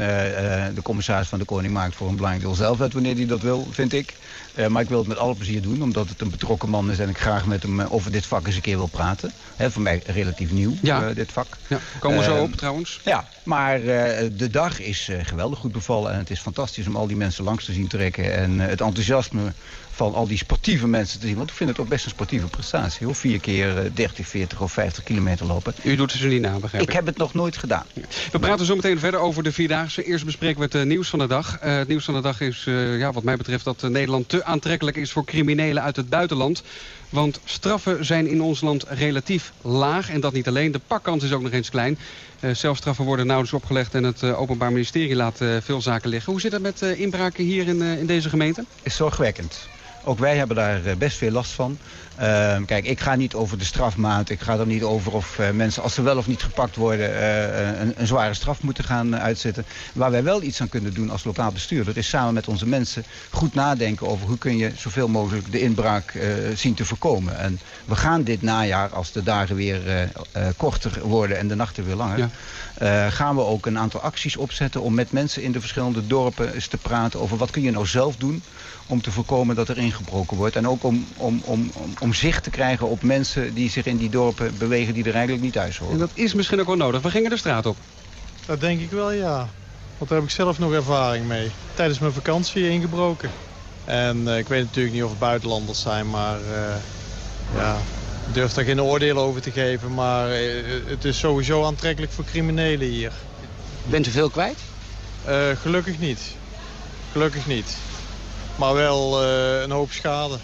de commissaris van de Koning maakt voor een belangrijk deel zelf uit wanneer hij dat wil, vind ik. Uh, maar ik wil het met alle plezier doen, omdat het een betrokken man is... en ik graag met hem over dit vak eens een keer wil praten. He, voor mij relatief nieuw, ja. uh, dit vak. Ja, komen we zo op trouwens. Ja, maar de dag is geweldig goed bevallen... en het is fantastisch om al die mensen langs te zien trekken... en het enthousiasme van al die sportieve mensen te zien. Want ik vind het ook best een sportieve prestatie. Hoor. Vier keer 30, 40 of 50 kilometer lopen. U doet ze niet na, begrijp ik? Ik heb het nog nooit gedaan. We praten zo meteen verder over de Vierdaagse. Eerst bespreken we het uh, nieuws van de dag. Uh, het nieuws van de dag is, ja, wat mij betreft, dat Nederland te aantrekkelijk is voor criminelen uit het buitenland. Want straffen zijn in ons land relatief laag. En dat niet alleen. De pakkans is ook nog eens klein. Uh, zelfstraffen worden nauwelijks opgelegd en het uh, Openbaar Ministerie laat uh, veel zaken liggen. Hoe zit het met inbraken hier in, in deze gemeente? Is zorgwekkend. Ook wij hebben daar best veel last van. Uh, kijk, ik ga niet over de strafmaat. Ik ga er niet over of uh, mensen, als ze wel of niet gepakt worden... Uh, een, een, zware straf moeten gaan uitzetten. Waar wij wel iets aan kunnen doen als lokaal bestuurder... is samen met onze mensen goed nadenken over... hoe kun je zoveel mogelijk de inbraak zien te voorkomen. En we gaan dit najaar, als de dagen weer korter worden... en de nachten weer langer... Ja. gaan we ook een aantal acties opzetten... om met mensen in de verschillende dorpen eens te praten... over wat kun je nou zelf doen om te voorkomen dat er ingebroken wordt. En ook om, om, om, om zicht te krijgen op mensen die zich in die dorpen bewegen die er eigenlijk niet thuis horen. En dat is misschien ook wel nodig. We gingen de straat op. Dat denk ik wel, ja. Want daar heb ik zelf nog ervaring mee. Tijdens mijn vakantie ingebroken. En uh, ik weet natuurlijk niet of het buitenlanders zijn, maar uh, ja, ik durf daar geen oordeel over te geven. Maar uh, het is sowieso aantrekkelijk voor criminelen hier. Bent u veel kwijt? gelukkig niet. Gelukkig niet maar wel uh, een hoop schade.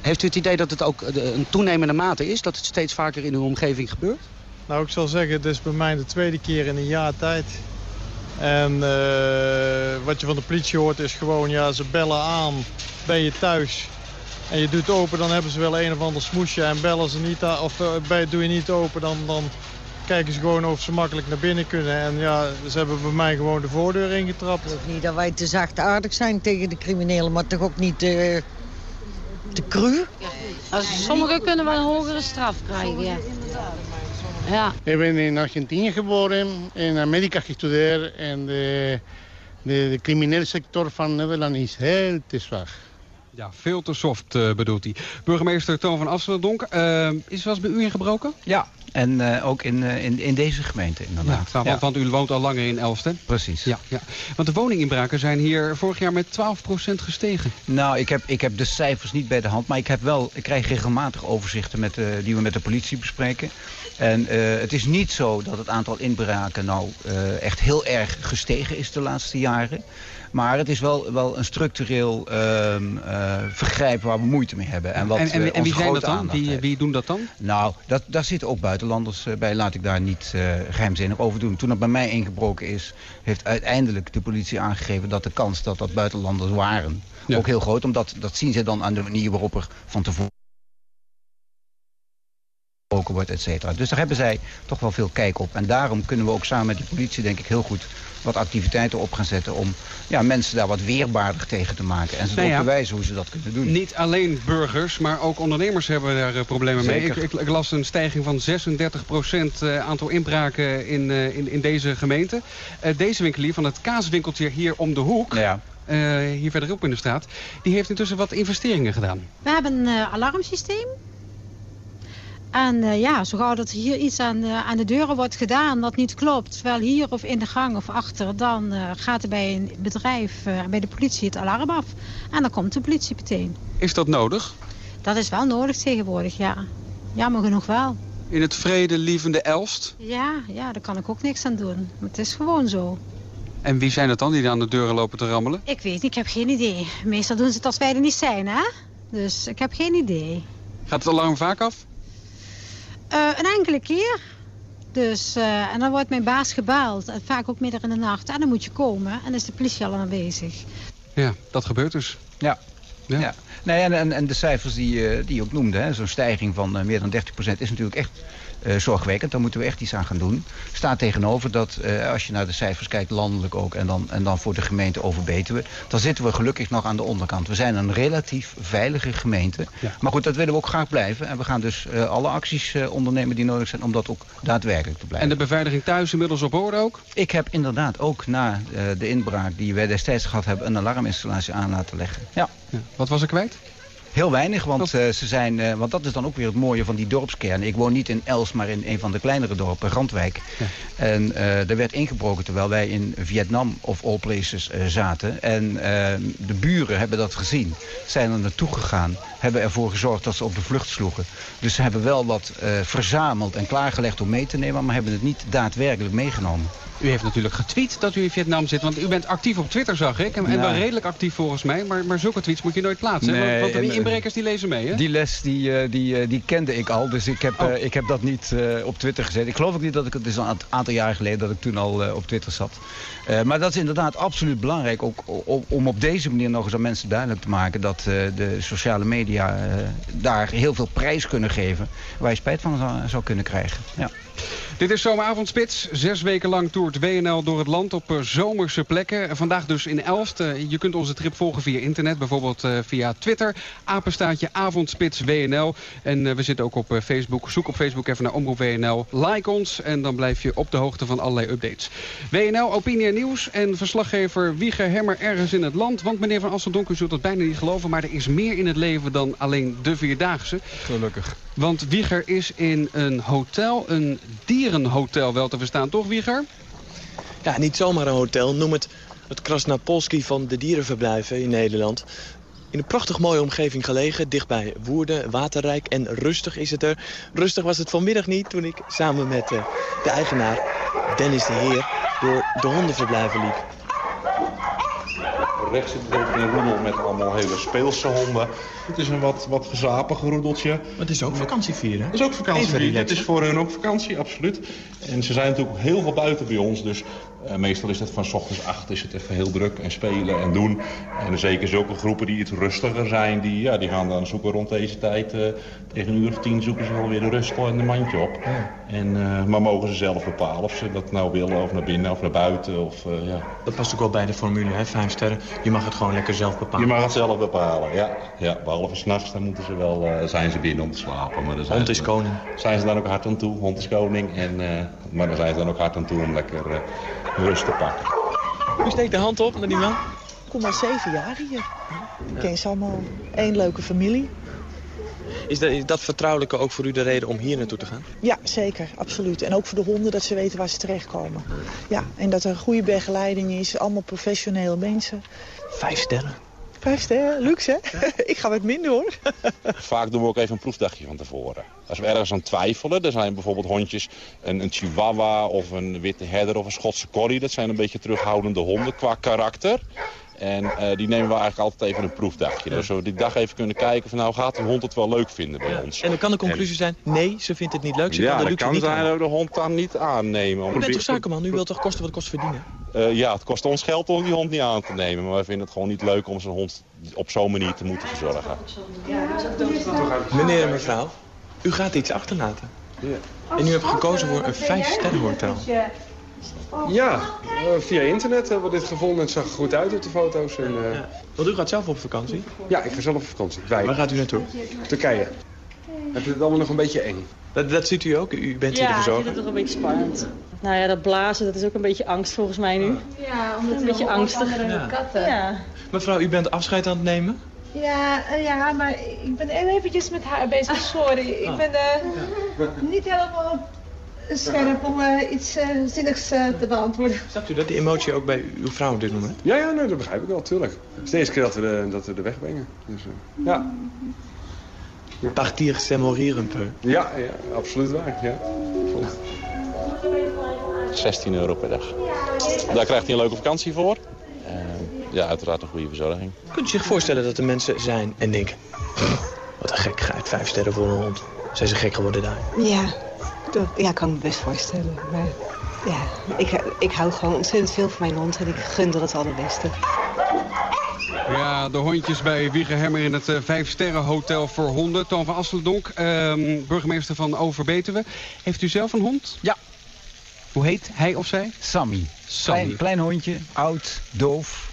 Heeft u het idee dat het ook een toenemende mate is? Dat het steeds vaker in uw omgeving gebeurt? Nou, ik zal zeggen, het is bij mij de tweede keer in een jaar tijd. En uh, wat je van de politie hoort is gewoon, ja, ze bellen aan, ben je thuis. En je doet open, dan hebben ze wel een of ander smoesje. En bellen ze niet, of uh, doe je niet open, dan, dan kijken ze gewoon of ze makkelijk naar binnen kunnen. En ja, ze hebben bij mij gewoon de voordeur ingetrapt. Ook niet dat wij te zachtaardig zijn tegen de criminelen, maar toch ook niet te cru. Sommigen kunnen wel een hogere straf krijgen, ja. ja. Ik ben in Argentinië geboren, in Amerika gestudeerd en de, de, de criminele sector van Nederland is heel te zwak. Ja, veel te soft uh, bedoelt hij. Burgemeester Toon van Afstelendonk, uh, is er wel eens bij u ingebroken? Ja, en uh, ook in, uh, in, in deze gemeente inderdaad. Ja, want, want u woont al langer in Elst, hè? Precies. Ja, ja. Want de woninginbraken zijn hier vorig jaar met 12% gestegen. Nou, ik heb, ik heb de cijfers niet bij de hand. Maar ik, heb wel, ik krijg regelmatig overzichten met, uh, die we met de politie bespreken. En het is niet zo dat het aantal inbraken nou echt heel erg gestegen is de laatste jaren. Maar het is wel, wel een structureel ehm, eh, vergrijp waar we moeite mee hebben. En, wat, en, en, eh, en wie zijn dat dan? Wie, wie doen dat dan? Nou, dat, daar zitten ook buitenlanders eh, bij. Laat ik daar niet eh, geheimzinnig over doen. Toen het bij mij ingebroken is, heeft uiteindelijk de politie aangegeven dat de kans dat dat buitenlanders waren ook heel groot. Omdat dat zien ze dan aan de manier waarop er van tevoren gesproken wordt, et cetera. Dus daar hebben zij toch wel veel kijk op. En daarom kunnen we ook samen met de politie, denk ik, heel goed wat activiteiten op gaan zetten om ja, mensen daar wat weerbaardig tegen te maken. En ze Nou ja. te wijzen hoe ze dat kunnen doen. Niet alleen burgers, maar ook ondernemers hebben daar eh, problemen mee. Ik, ik, ik las een stijging van 36% aantal inbraken in, eh, in, in deze gemeente. Eh, deze winkelier van het kaaswinkeltje hier om de hoek, Ja. eh, hier verderop in de straat, die heeft intussen wat investeringen gedaan. We hebben een eh, alarmsysteem. En eh, ja, zo gauw dat er hier iets aan de, aan de deuren wordt gedaan wat niet klopt, terwijl hier of in de gang of achter, dan eh, gaat er bij een bedrijf, eh, bij de politie het alarm af. En dan komt de politie meteen. Is dat nodig? Dat is wel nodig tegenwoordig, ja. Jammer genoeg wel. In het vredelievende Elst. Ja, ja, daar kan ik ook niks aan doen. Maar het is gewoon zo. En wie zijn dat dan die aan de deuren lopen te rammelen? Ik weet niet, ik heb geen idee. Meestal doen ze het als wij er niet zijn, hè? Dus ik heb geen idee. Gaat het alarm vaak af? Eh, een enkele keer. Dus, eh, en dan wordt mijn baas gebeld. En vaak ook midden in de nacht. En dan moet je komen. En dan is de politie al aanwezig. Ja, dat gebeurt dus. Ja. ja. Nee, en, en, en de cijfers die, eh, die je ook noemde, hè, zo'n stijging van eh, meer dan 30% is natuurlijk echt eh, zorgwekkend. Daar moeten we echt iets aan gaan doen. Staat tegenover dat eh, als je naar de cijfers kijkt, landelijk ook, en dan, en dan voor de gemeente over Betuwe, dan zitten we gelukkig nog aan de onderkant. We zijn een relatief veilige gemeente. Maar goed, dat willen we ook graag blijven. En we gaan dus eh, alle acties eh, ondernemen die nodig zijn om dat ook daadwerkelijk te blijven. En de beveiliging thuis inmiddels op orde ook? Ik heb inderdaad ook na eh, de inbraak die wij destijds gehad hebben... een alarminstallatie aan laten leggen. Ja. Wat was er kwijt? Heel weinig, want, eh, ze zijn, eh, want dat is dan ook weer het mooie van die dorpskern. Ik woon niet in Els, maar in een van de kleinere dorpen, Randwijk. En eh, er werd ingebroken terwijl wij in Vietnam of all places zaten. En eh, de buren hebben dat gezien, zijn er naartoe gegaan, hebben ervoor gezorgd dat ze op de vlucht sloegen. Dus ze hebben wel wat verzameld en klaargelegd om mee te nemen, maar hebben het niet daadwerkelijk meegenomen. U heeft natuurlijk getweet dat u in Vietnam zit. Want u bent actief op Twitter, zag ik. En, en Ja. wel redelijk actief volgens mij. Maar, maar zulke tweets moet je nooit plaatsen. Nee, want want en, inbrekers die lezen mee, hè? Die les die, eh, die, eh, die kende ik al, dus ik heb, eh, ik heb dat niet op Twitter gezet. Ik geloof ook niet dat ik het is een aantal jaar geleden dat ik toen al op Twitter zat. Maar dat is inderdaad absoluut belangrijk, ook om, om op deze manier nog eens aan mensen duidelijk te maken dat de sociale media daar heel veel prijs kunnen geven, waar je spijt van zou, zou kunnen krijgen. Ja. Dit is Zomeravondspits. Zes weken lang toert WNL door het land op eh, zomerse plekken. Vandaag dus in Elst. Eh, je kunt onze trip volgen via internet. Bijvoorbeeld eh, via Twitter. Apenstaatje Avondspits WNL. En we zitten ook op Facebook. Zoek op Facebook even naar Omroep WNL. Like ons. En dan blijf je op de hoogte van allerlei updates. WNL, opinie en nieuws. En verslaggever Wieger Hemmer ergens in het land. Want meneer Van Asseldonk, u zult het bijna niet geloven. Maar er is meer in het leven dan alleen de Vierdaagse. Gelukkig. Want Wieger is in een hotel, een dierenhotel wel te verstaan, toch Wieger? Ja, niet zomaar een hotel. Noem het het Krasnapolski van de dierenverblijven in Nederland. In een prachtig mooie omgeving gelegen, dichtbij Woerden, waterrijk en rustig is het er. Rustig was het vanmiddag niet toen ik samen met eh, de eigenaar, Dennis de Heer, door de hondenverblijven liep. Rechts zit ook een roedel met allemaal hele speelse honden. Het is een wat, wat gezapig roedeltje. Maar het is ook vakantie vieren. Het is ook vakantie Even vieren. Het is voor hen ook vakantie, absoluut. En ze zijn natuurlijk heel veel buiten bij ons. Dus eh, meestal is het van s ochtends acht is het even heel druk en spelen en doen. En zeker zulke groepen die iets rustiger zijn, die, ja, die gaan dan zoeken rond deze tijd. eh, tegen een uur of tien zoeken ze alweer de rust en de mandje op. En, eh, maar mogen ze zelf bepalen of ze dat nou willen, of naar binnen of naar buiten. Of, ja. Dat past ook wel bij de formule, hè? vijf sterren. Je mag het gewoon lekker zelf bepalen. Je mag het zelf bepalen, ja. ja behalve s'nachts, dan moeten ze wel, zijn ze binnen om te slapen. Maar dan zijn Hond is koning. Zijn ze dan ook hard aan toe, hond is koning. En, maar dan zijn ze dan ook hard aan toe om lekker rust te pakken. U steekt de hand op naar die man. Ik kom al zeven jaar hier. Ik ken ze allemaal. één leuke familie. Is dat, is dat vertrouwelijke ook voor u de reden om hier naartoe te gaan? Ja, zeker. Absoluut. En ook voor de honden, dat ze weten waar ze terechtkomen. Ja, en dat er een goede begeleiding is. Allemaal professionele mensen. Vijf sterren. Vijf sterren, luxe hè? ik ga met minder hoor. Vaak doen we ook even een proefdagje van tevoren. Als we ergens aan twijfelen, er zijn bijvoorbeeld hondjes, een, een chihuahua of een witte herder of een Schotse corrie. Dat zijn een beetje terughoudende honden qua karakter. En uh, die nemen we eigenlijk altijd even een proefdagje. Dus we die dag even kunnen kijken van nou gaat een hond het wel leuk vinden bij ons. En dan kan de conclusie zijn, nee, ze vindt het niet leuk. Ze ja, kan de luxe kan niet zijn dat we de hond dan niet aannemen. U bent toch zakenman, u wilt toch kosten wat het kost verdienen? Uh, ja, het kost ons geld om die hond niet aan te nemen. Maar we vinden het gewoon niet leuk om zo'n hond op zo'n manier te moeten verzorgen. Meneer en mevrouw, u gaat iets achterlaten. En u hebt gekozen voor een vijf-sterrenhotel. Ja, uh, via internet hebben we dit gevonden. Het zag er goed uit op de foto's. En, uh... ja. Want u gaat zelf op vakantie? Ja, ik ga zelf op vakantie. Wij. Waar gaat u naartoe? Turkije. Het is allemaal nog een beetje eng. Dat, dat ziet u ook? U bent ja, hier de verzorger? Ja, ik vind het toch een beetje spannend. Nou ja, dat blazen, dat is ook een beetje angst volgens mij nu. Ja, omdat een beetje angstig. Ja. katten. Ja. Mevrouw, u bent afscheid aan het nemen? Ja, uh, ja, maar ik ben eventjes met haar bezig. Sorry, ik ben uh, niet helemaal scherp om uh, iets uh, zinnigs uh, te beantwoorden. Snapt u dat, die emotie ook bij uw vrouw op dit moment? Ja, ja nee, dat begrijp ik wel, tuurlijk. Het is de eerste keer dat we de, dat we de weg brengen. Dus, ja. Partir, c'est mourir un peu. Ja, ja absoluut waar. Ja. 16 euro per dag. Daar krijgt hij een leuke vakantie voor. ja, uiteraard een goede verzorging. Kunt u zich voorstellen dat er mensen zijn en denken... Wat een gekkigheid, vijf sterren voor een hond. Zijn ze gek geworden daar? Ja, dat, ja, kan ik me best voorstellen. Maar ja, ik, ik hou gewoon ontzettend veel van mijn hond en ik gun er het allerbeste. Ja, de hondjes bij Wiegerhemmer in het uh, Vijf Sterren Hotel voor Honden. Toon van Asseldonk, uh, burgemeester van Overbetuwe. Heeft u zelf een hond? Ja. Hoe heet hij of zij? Sammy. Sammy. Klein, klein hondje, oud, doof.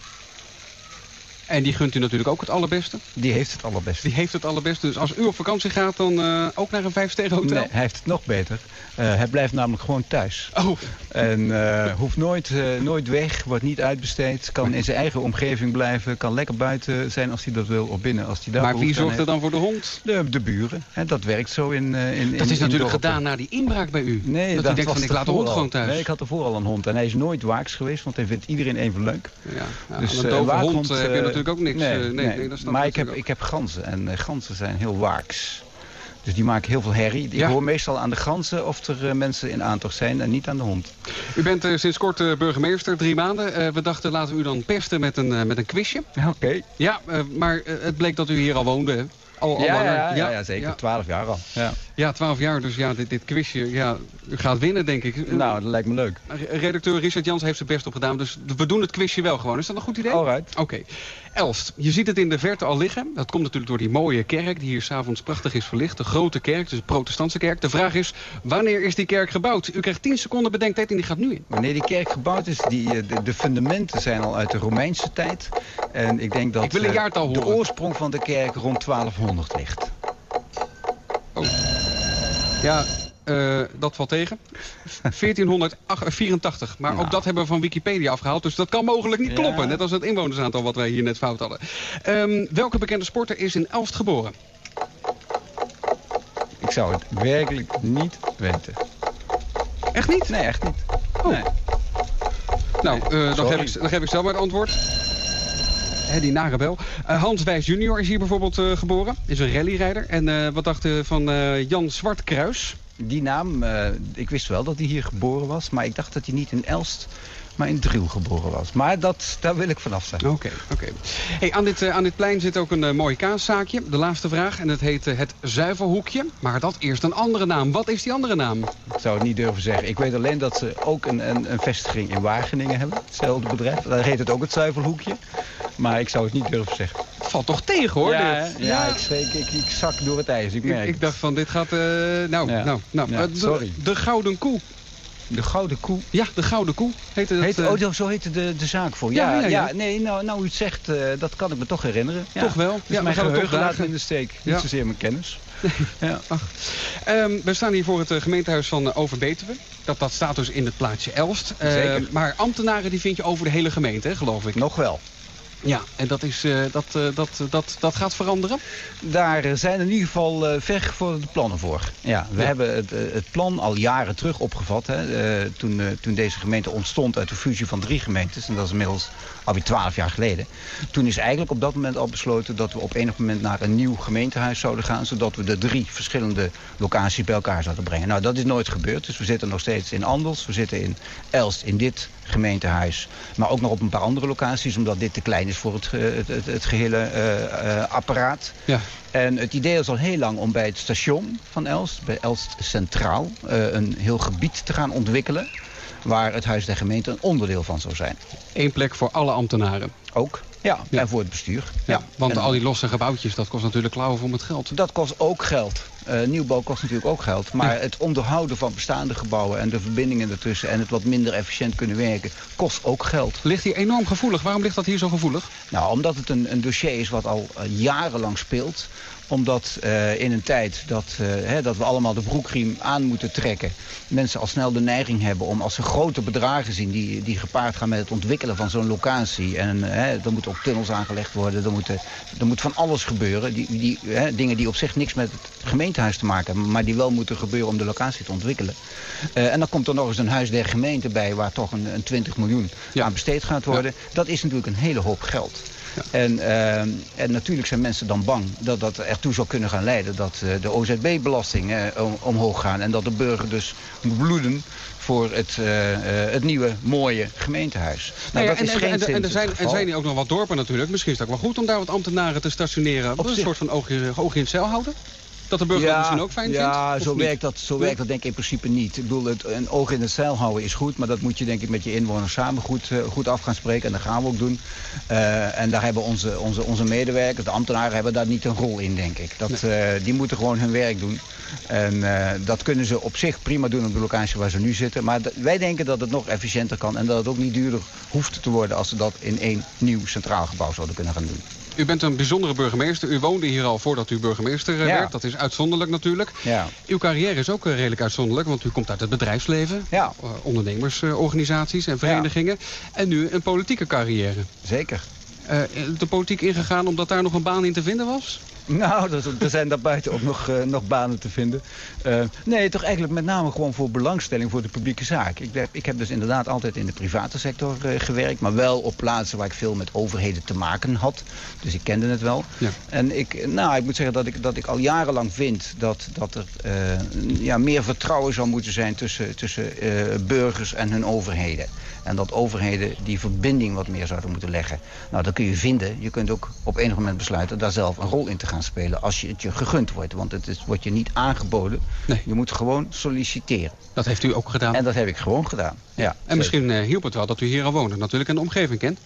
En die gunt u natuurlijk ook het allerbeste? Die heeft het allerbeste. Die heeft het allerbeste. Dus als u op vakantie gaat, dan uh, ook naar een vijfsterren hotel? Nee, hij heeft het nog beter. Uh, hij blijft namelijk gewoon thuis. Oh. En uh, hoeft nooit, nooit weg, wordt niet uitbesteed. Kan in zijn eigen omgeving blijven. Kan lekker buiten zijn als hij dat wil, of binnen als hij daar Maar wie zorgt er dan voor de hond? De, de buren. Hè, dat werkt zo in, in Dat is natuurlijk gedaan na die inbraak bij u. Nee, dat, dat u denkt van ik laat de hond al. gewoon thuis. Nee, ik had ervoor al een hond. En hij is nooit waaks geweest, want hij vindt iedereen even leuk. Ja, ja dus, een dove hond heb je natuurlijk ook niks. Nee, nee, nee. nee dat snap maar ik heb, ik heb ganzen en uh, ganzen zijn heel waaks. Dus die maken heel veel herrie. Ik ja. hoor meestal aan de ganzen of er uh, mensen in aantocht zijn en niet aan de hond. U bent uh, sinds kort burgemeester, drie maanden. we dachten laten we u dan pesten met een, met een quizje. Oké. Okay. Ja, maar het bleek dat u hier al woonde. Hè? Al, al ja. Ja, ja, ja, zeker. Twaalf jaar al. Ja. ja, twaalf jaar. Dus ja, dit, dit quizje, ja, u gaat winnen, denk ik. Nou, dat lijkt me leuk. Redacteur Richard Jans heeft zijn best op gedaan. Dus we doen het quizje wel gewoon. Is dat een goed idee? Alright. Oké. Okay. Elst, je ziet het in de verte al liggen. Dat komt natuurlijk door die mooie kerk die hier s'avonds prachtig is verlicht. De grote kerk, dus de protestantse kerk. De vraag is, wanneer is die kerk gebouwd? U krijgt 10 seconden bedenktijd en die gaat nu in. Wanneer die kerk gebouwd is, die, de, de fundamenten zijn al uit de Romeinse tijd. En ik denk dat ik wil een jaartal de horen. oorsprong van de kerk rond 1200 ligt. Oh. Ja, uh, dat valt tegen. 1484. Maar ja. ook dat hebben we van Wikipedia afgehaald. Dus dat kan mogelijk niet ja. kloppen. Net als het inwonersaantal wat wij hier net fout hadden. Um, welke bekende sporter is in Elst geboren? Ik zou het werkelijk niet weten. Echt niet? Nee, echt niet. Oh. Nee. Nou, uh, dan, geef ik, dan geef ik zelf maar het antwoord. He, die nare bel. Uh, Hans Wijs junior is hier bijvoorbeeld uh, geboren. Is een rallyrijder. En wat dacht u van Jan Zwartkruis? Die naam, ik wist wel dat hij hier geboren was. Maar ik dacht dat hij niet in Elst, maar in Driel geboren was. Maar dat, daar wil ik vanaf zijn. Oké, okay, oké. Okay. Hey, aan, dit, aan dit plein zit ook een mooi kaaszaakje. De laatste vraag. En dat heet het Zuivelhoekje. Maar dat eerst een andere naam. Wat is die andere naam? Ik zou het niet durven zeggen. Ik weet alleen dat ze ook een, een, een vestiging in Wageningen hebben. Hetzelfde bedrijf. Daar heet het ook het Zuivelhoekje. Maar ik zou het niet durven zeggen. Het valt toch tegen hoor. Ja, dit. ja, ja. Ik, ik, ik, ik, zak door het ijs. Ik, merk ik, ik dacht van dit gaat... Uh, nou, ja. nou, nou. Ja, sorry. De, de Gouden Koe. De Gouden Koe? Ja, de Gouden Koe. Heette dat, Heet, oh, zo heette de, de zaak voor. Ja, ja, ja, nee, nou, nou u het zegt, uh, dat kan ik me toch herinneren. Toch wel? Dus ja, mijn geheugen laat me in de steek. Niet zozeer mijn kennis. ja. Ach. Um, we staan hier voor het uh, gemeentehuis van uh, Overbetuwe. Dat, dat staat dus in het plaatsje Elst. Zeker. maar ambtenaren die vind je over de hele gemeente, hè, geloof ik. Nog wel. Ja, en dat, is, uh, dat, uh, dat, dat, dat gaat veranderen? Daar zijn in ieder geval uh, vergevorderde plannen voor. Ja, we ja. hebben het, het, plan al jaren terug opgevat. Hè, toen, toen deze gemeente ontstond uit de fusie van drie gemeentes. En dat is inmiddels alweer twaalf jaar geleden. Toen is eigenlijk op dat moment al besloten dat we op enig moment naar een nieuw gemeentehuis zouden gaan. Zodat we de drie verschillende locaties bij elkaar zouden brengen. Nou, dat is nooit gebeurd. Dus we zitten nog steeds in Andels. We zitten in Elst, in dit gemeentehuis. Maar ook nog op een paar andere locaties, omdat dit te klein is voor het, het, het, het gehele uh, uh, apparaat. Ja. En het idee is al heel lang om bij het station van Elst, bij Elst Centraal, uh, een heel gebied te gaan ontwikkelen. Waar het Huis der Gemeente een onderdeel van zou zijn. Eén plek voor alle ambtenaren? Ook. Ja, ja, en voor het bestuur. Ja, ja. want en, al die losse gebouwtjes, dat kost natuurlijk klauwen met geld. Dat kost ook geld. Uh, nieuwbouw kost natuurlijk ook geld. Maar het onderhouden van bestaande gebouwen en de verbindingen ertussen... en het wat minder efficiënt kunnen werken, kost ook geld. Ligt hier enorm gevoelig? Waarom ligt dat hier zo gevoelig? Nou, omdat het een, een dossier is wat al uh, jarenlang speelt omdat uh, in een tijd dat, uh, hè, dat we allemaal de broekriem aan moeten trekken... mensen al snel de neiging hebben om als ze grote bedragen zien... die, die gepaard gaan met het ontwikkelen van zo'n locatie... en hè, er moeten ook tunnels aangelegd worden, er, moeten, er moet van alles gebeuren. Die, die, hè, dingen die op zich niks met het gemeentehuis te maken hebben... maar die wel moeten gebeuren om de locatie te ontwikkelen. Uh, en dan komt er nog eens een huis der gemeente bij... waar toch een, een 20 miljoen ja. aan besteed gaat worden. Ja. Dat is natuurlijk een hele hoop geld. Ja. En, uh, en natuurlijk zijn mensen dan bang dat dat ertoe zou kunnen gaan leiden... dat uh, de OZB-belasting om, omhoog gaat en dat de burger dus moet bloeden voor het, het nieuwe mooie gemeentehuis. Nou, Nou ja, en, en, en, en, er zijn, er zijn hier ook nog wat dorpen natuurlijk. Misschien is het ook wel goed om daar wat ambtenaren te stationeren. Op een soort van oog, oog in het zeil houden? Dat de burger ja, dat misschien ook fijn ja, vindt? zo, werkt dat, zo werkt dat denk ik in principe niet. Ik bedoel, het, een oog in het zeil houden is goed, maar dat moet je denk ik met je inwoners samen goed, uh, goed af gaan spreken. En dat gaan we ook doen. Uh, en daar hebben onze, onze, onze medewerkers, de ambtenaren, hebben daar niet een rol in, denk ik. Dat, nee. uh, die moeten gewoon hun werk doen. En dat kunnen ze op zich prima doen op de locatie waar ze nu zitten. Maar wij denken dat het nog efficiënter kan en dat het ook niet duurder hoeft te worden als ze dat in één nieuw centraal gebouw zouden kunnen gaan doen. U bent een bijzondere burgemeester. U woonde hier al voordat u burgemeester ja. werd. Dat is uitzonderlijk natuurlijk. Ja. Uw carrière is ook redelijk uitzonderlijk, want u komt uit het bedrijfsleven. Ja. Uh, ondernemersorganisaties en verenigingen. En nu een politieke carrière. Zeker. De politiek ingegaan omdat daar nog een baan in te vinden was? Nou, er zijn daarbuiten ook nog, uh, nog banen te vinden. Uh, nee, toch eigenlijk met name gewoon voor belangstelling voor de publieke zaak. Ik heb, ik heb dus inderdaad altijd in de private sector uh, gewerkt. Maar wel op plaatsen waar ik veel met overheden te maken had. Dus ik kende het wel. Ja. En ik, nou, ik moet zeggen dat ik, dat ik al jarenlang vind dat, dat er ja, meer vertrouwen zou moeten zijn tussen, tussen burgers en hun overheden. En dat overheden die verbinding wat meer zouden moeten leggen. Nou, dat kun je vinden. Je kunt ook op enig moment besluiten daar zelf een rol in te gaan spelen. Als je het je gegund wordt. Want het is, wordt je niet aangeboden. Nee. Je moet gewoon solliciteren. Dat heeft u ook gedaan? En dat heb ik gewoon gedaan, ja. En misschien uh, hielp het wel dat u hier al woonde. Natuurlijk en de omgeving kent.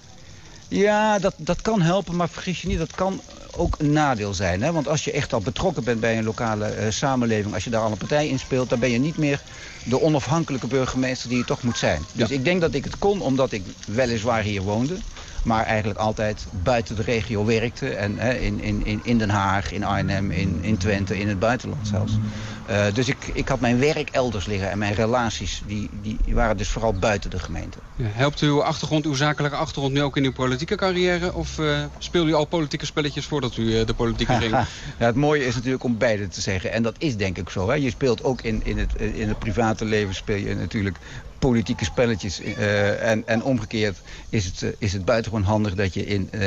Ja, dat, dat kan helpen, maar vergis je niet, dat kan ook een nadeel zijn. Hè? Want als je echt al betrokken bent bij een lokale uh, samenleving... als je daar al een partij in speelt, dan ben je niet meer de onafhankelijke burgemeester die je toch moet zijn. Ja. Dus ik denk dat ik het kon, omdat ik weliswaar hier woonde... maar eigenlijk altijd buiten de regio werkte. En hè, in, in, in Den Haag, in Arnhem, in, in Twente, in het buitenland zelfs. Uh, dus ik, ik had mijn werk elders liggen en mijn relaties die, die waren dus vooral buiten de gemeente. Ja, helpt uw achtergrond, uw zakelijke achtergrond nu ook in uw politieke carrière? Of uh, speelde u al politieke spelletjes voordat u uh, de politiek ging? ja, het mooie is natuurlijk om beide te zeggen. En dat is denk ik zo. Hè. Je speelt ook in, in, het, in het private leven speel je natuurlijk politieke spelletjes. Uh, en, en omgekeerd is het, uh, is het buitengewoon handig dat je in uh,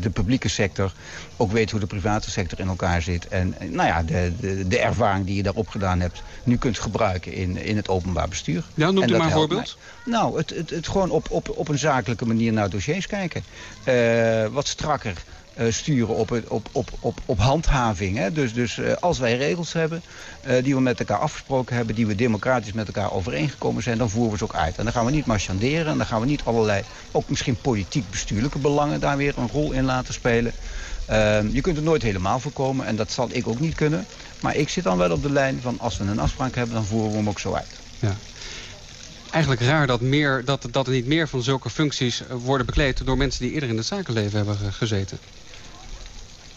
de publieke sector ook weet hoe de private sector in elkaar zit. En nou ja, de, de, de ervaring die je daarop gedaan hebt, nu kunt gebruiken in, in het openbaar bestuur. Ja, noemt u maar een voorbeeld. Mij. Nou, het, het, het gewoon op, op, op een zakelijke manier naar dossiers kijken. wat strakker sturen op, op, op, op, op handhaving. Hè? Dus, dus uh, als wij regels hebben uh, die we met elkaar afgesproken hebben... die we democratisch met elkaar overeengekomen zijn... dan voeren we ze ook uit. En dan gaan we niet marchanderen. En dan gaan we niet allerlei, ook misschien politiek-bestuurlijke belangen... daar weer een rol in laten spelen. Ehm, je kunt het nooit helemaal voorkomen. En dat zal ik ook niet kunnen. Maar ik zit dan wel op de lijn van als we een afspraak hebben... dan voeren we hem ook zo uit. Ja eigenlijk raar dat, meer, dat, dat er niet meer van zulke functies worden bekleed... door mensen die eerder in het zakenleven hebben gezeten.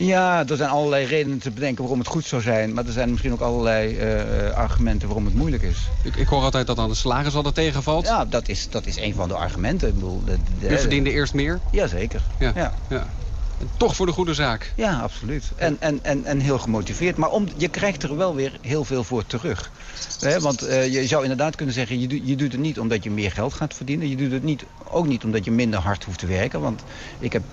Ja, er zijn allerlei redenen te bedenken waarom het goed zou zijn. Maar er zijn misschien ook allerlei uh, argumenten waarom het moeilijk is. Ik, ik hoor altijd dat aan de slagers al tegenvalt. Ja, dat is, dat is een van de argumenten. Ik bedoel, de, de, U verdiende eerst meer? Jazeker. Ja. Ja. ja. Toch voor de goede zaak. Ja, absoluut. En, en, en, en heel gemotiveerd. Maar om, je krijgt er wel weer heel veel voor terug. want uh, je zou inderdaad kunnen zeggen, je, je doet het niet omdat je meer geld gaat verdienen. Je doet het niet, ook niet omdat je minder hard hoeft te werken. Want ik heb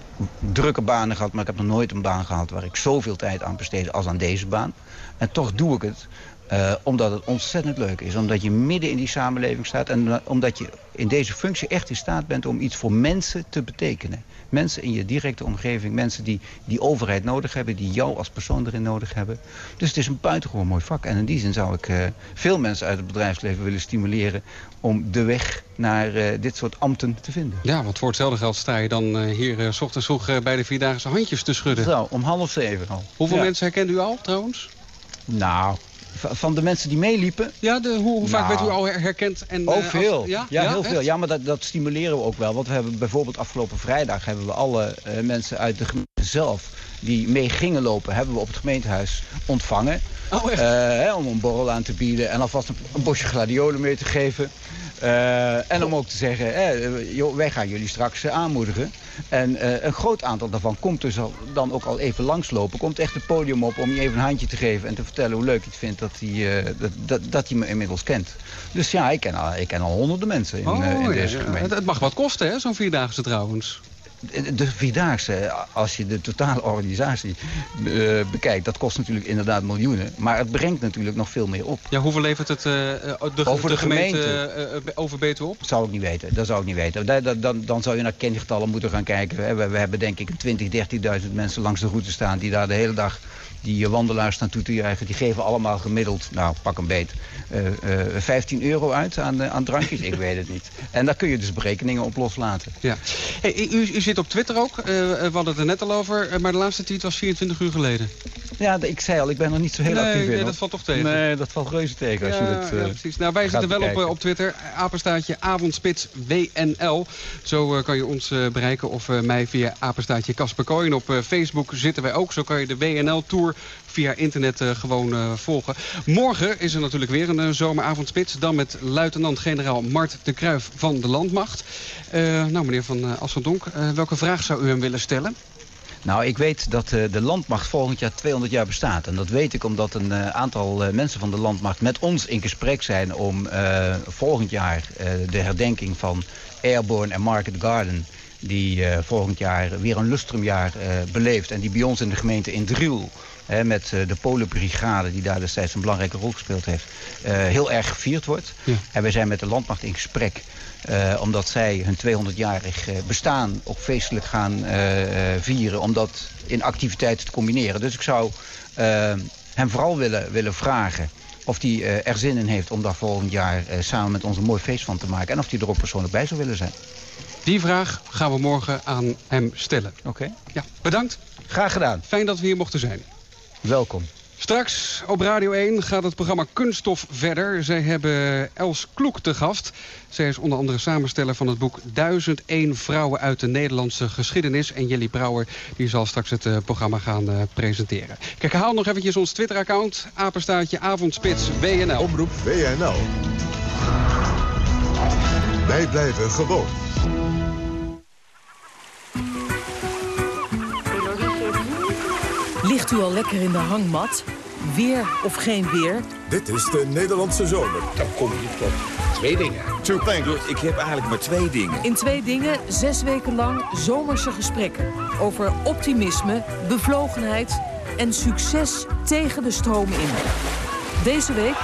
drukke banen gehad, maar ik heb nog nooit een baan gehad... waar ik zoveel tijd aan besteedde als aan deze baan. En toch doe ik het uh, omdat het ontzettend leuk is. Omdat je midden in die samenleving staat. En omdat je in deze functie echt in staat bent om iets voor mensen te betekenen. Mensen in je directe omgeving. Mensen die die overheid nodig hebben. Die jou als persoon erin nodig hebben. Dus het is een buitengewoon mooi vak. En in die zin zou ik uh, veel mensen uit het bedrijfsleven willen stimuleren... om de weg naar uh, dit soort ambten te vinden. Ja, want voor hetzelfde geld sta je dan hier s ochtends vroeg bij de Vierdaagse handjes te schudden. Zo, om half zeven al. Hoeveel ja. mensen herkent u al trouwens? Nou, van de mensen die meeliepen? Ja, de, hoe, hoe vaak werd u al herkend? En, oh, veel. Als, ja? ja, heel veel. Ja, maar dat, dat, stimuleren we ook wel. Want we hebben bijvoorbeeld afgelopen vrijdag... hebben we alle uh, mensen uit de gemeente zelf... die mee gingen lopen, hebben we op het gemeentehuis ontvangen. Oh, echt? Uh, hè, om een borrel aan te bieden en alvast een, een bosje gladiolen mee te geven. Uh, en om ook te zeggen, eh, joh, wij gaan jullie straks uh, aanmoedigen. En uh, een groot aantal daarvan komt dus al, dan ook al even langslopen. Komt echt het podium op om je even een handje te geven... en te vertellen hoe leuk je het vindt dat hij, dat, dat, me inmiddels kent. Dus ja, ik ken al, ik ken al honderden mensen in, oh, in ja, deze ja. gemeente. Het mag wat kosten, hè, zo'n Vierdaagse trouwens. De Vierdaagse, als je de totale organisatie uh, bekijkt... dat kost natuurlijk inderdaad miljoenen. Maar het brengt natuurlijk nog veel meer op. Ja, hoeveel levert het uh, de, Over de, de gemeente, gemeente. Uh, over Betuwe op? Dat zou ik niet weten. Dat zou ik niet weten. Da, da, dan, dan zou je naar kengetallen moeten gaan kijken. We, we hebben denk ik 20, 30.000 mensen langs de route staan... die daar de hele dag die wandelaars naartoe te juichen. Die geven allemaal gemiddeld, nou pak een beet, uh, uh, 15 euro uit aan, uh, aan drankjes. ik weet het niet. En daar kun je dus berekeningen op loslaten. Ja. Hey, u, u zit op Twitter ook. Uh, we hadden het er net al over. maar de laatste tweet was 24 uur geleden. Ja, ik zei al, ik ben nog niet zo heel nee, actief in. Nee, dat valt toch tegen? Nee, dat valt reuze tegen als ja, je het ja, precies. Nou, wij zitten wel op, op Twitter. Apenstaatje avondspits WNL. Zo kan je ons bereiken. Of mij via apenstaatje Casper Kooi. op Facebook zitten wij ook. Zo kan je de WNL-tour via internet uh, gewoon uh, volgen. Morgen is er natuurlijk weer een uh, zomeravondspits. Dan met luitenant-generaal Mart de Kruif van de Landmacht. nou, meneer Van Assendonk, welke vraag zou u hem willen stellen? Nou, ik weet dat de landmacht volgend jaar 200 jaar bestaat. En dat weet ik omdat een aantal mensen van de landmacht met ons in gesprek zijn... om volgend jaar de herdenking van Airborne en Market Garden... die volgend jaar weer een lustrumjaar beleeft... en die bij ons in de gemeente in Driel... Hè, met uh, de Polenbrigade, die daar destijds een belangrijke rol gespeeld heeft, uh, heel erg gevierd wordt. Ja. En wij zijn met de landmacht in gesprek, uh, omdat zij hun 200-jarig bestaan ook feestelijk gaan vieren, om dat in activiteiten te combineren. Dus ik zou hem vooral willen, willen vragen of hij er zin in heeft om daar volgend jaar samen met ons een mooi feest van te maken. En of hij er ook persoonlijk bij zou willen zijn. Die vraag gaan we morgen aan hem stellen. Oké. Okay. Ja, bedankt. Graag gedaan. Fijn dat we hier mochten zijn. Welkom. Straks op Radio 1 gaat het programma Kunststof verder. Zij hebben Els Kloek te gast. Zij is onder andere samensteller van het boek 1001 vrouwen uit de Nederlandse geschiedenis. En Jelly Brouwer die zal straks het uh, programma gaan uh, presenteren. Kijk, haal nog eventjes ons Twitter-account. Apenstaartje Avondspits WNL. Omroep WNL. Wij blijven gewoon. Ligt u al lekker in de hangmat? Weer of geen weer? Dit is de Nederlandse zomer. Dan kom je tot twee dingen. Two things. Ik heb eigenlijk maar twee dingen. In twee dingen zes weken lang zomerse gesprekken. Over optimisme, bevlogenheid en succes tegen de stromen in. Deze week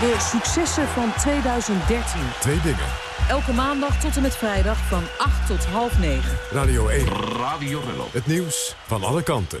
de successen van 2013. Twee dingen. Elke maandag tot en met vrijdag van 8 tot half 9. Radio 1. Radio Rello. Het nieuws van alle kanten.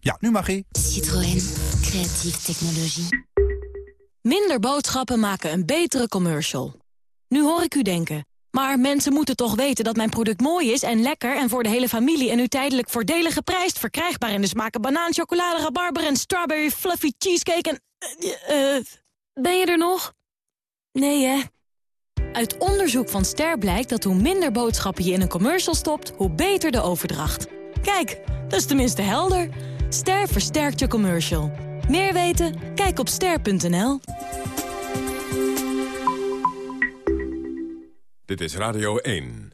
Ja, nu mag ie. Citroën. Creatieve technologie. Minder boodschappen maken een betere commercial. Nu hoor ik u denken... Maar mensen moeten toch weten dat mijn product mooi is en lekker... en voor de hele familie en nu tijdelijk voordelig geprijsd... verkrijgbaar in de smaken banaan, chocolade, rabarber en strawberry fluffy cheesecake en... eh uh, ben je er nog? Nee, hè? Uit onderzoek van Ster blijkt dat hoe minder boodschappen je in een commercial stopt... hoe beter de overdracht. Kijk, dat is tenminste helder. Ster versterkt je commercial. Meer weten? Kijk op ster.nl. Dit is Radio 1.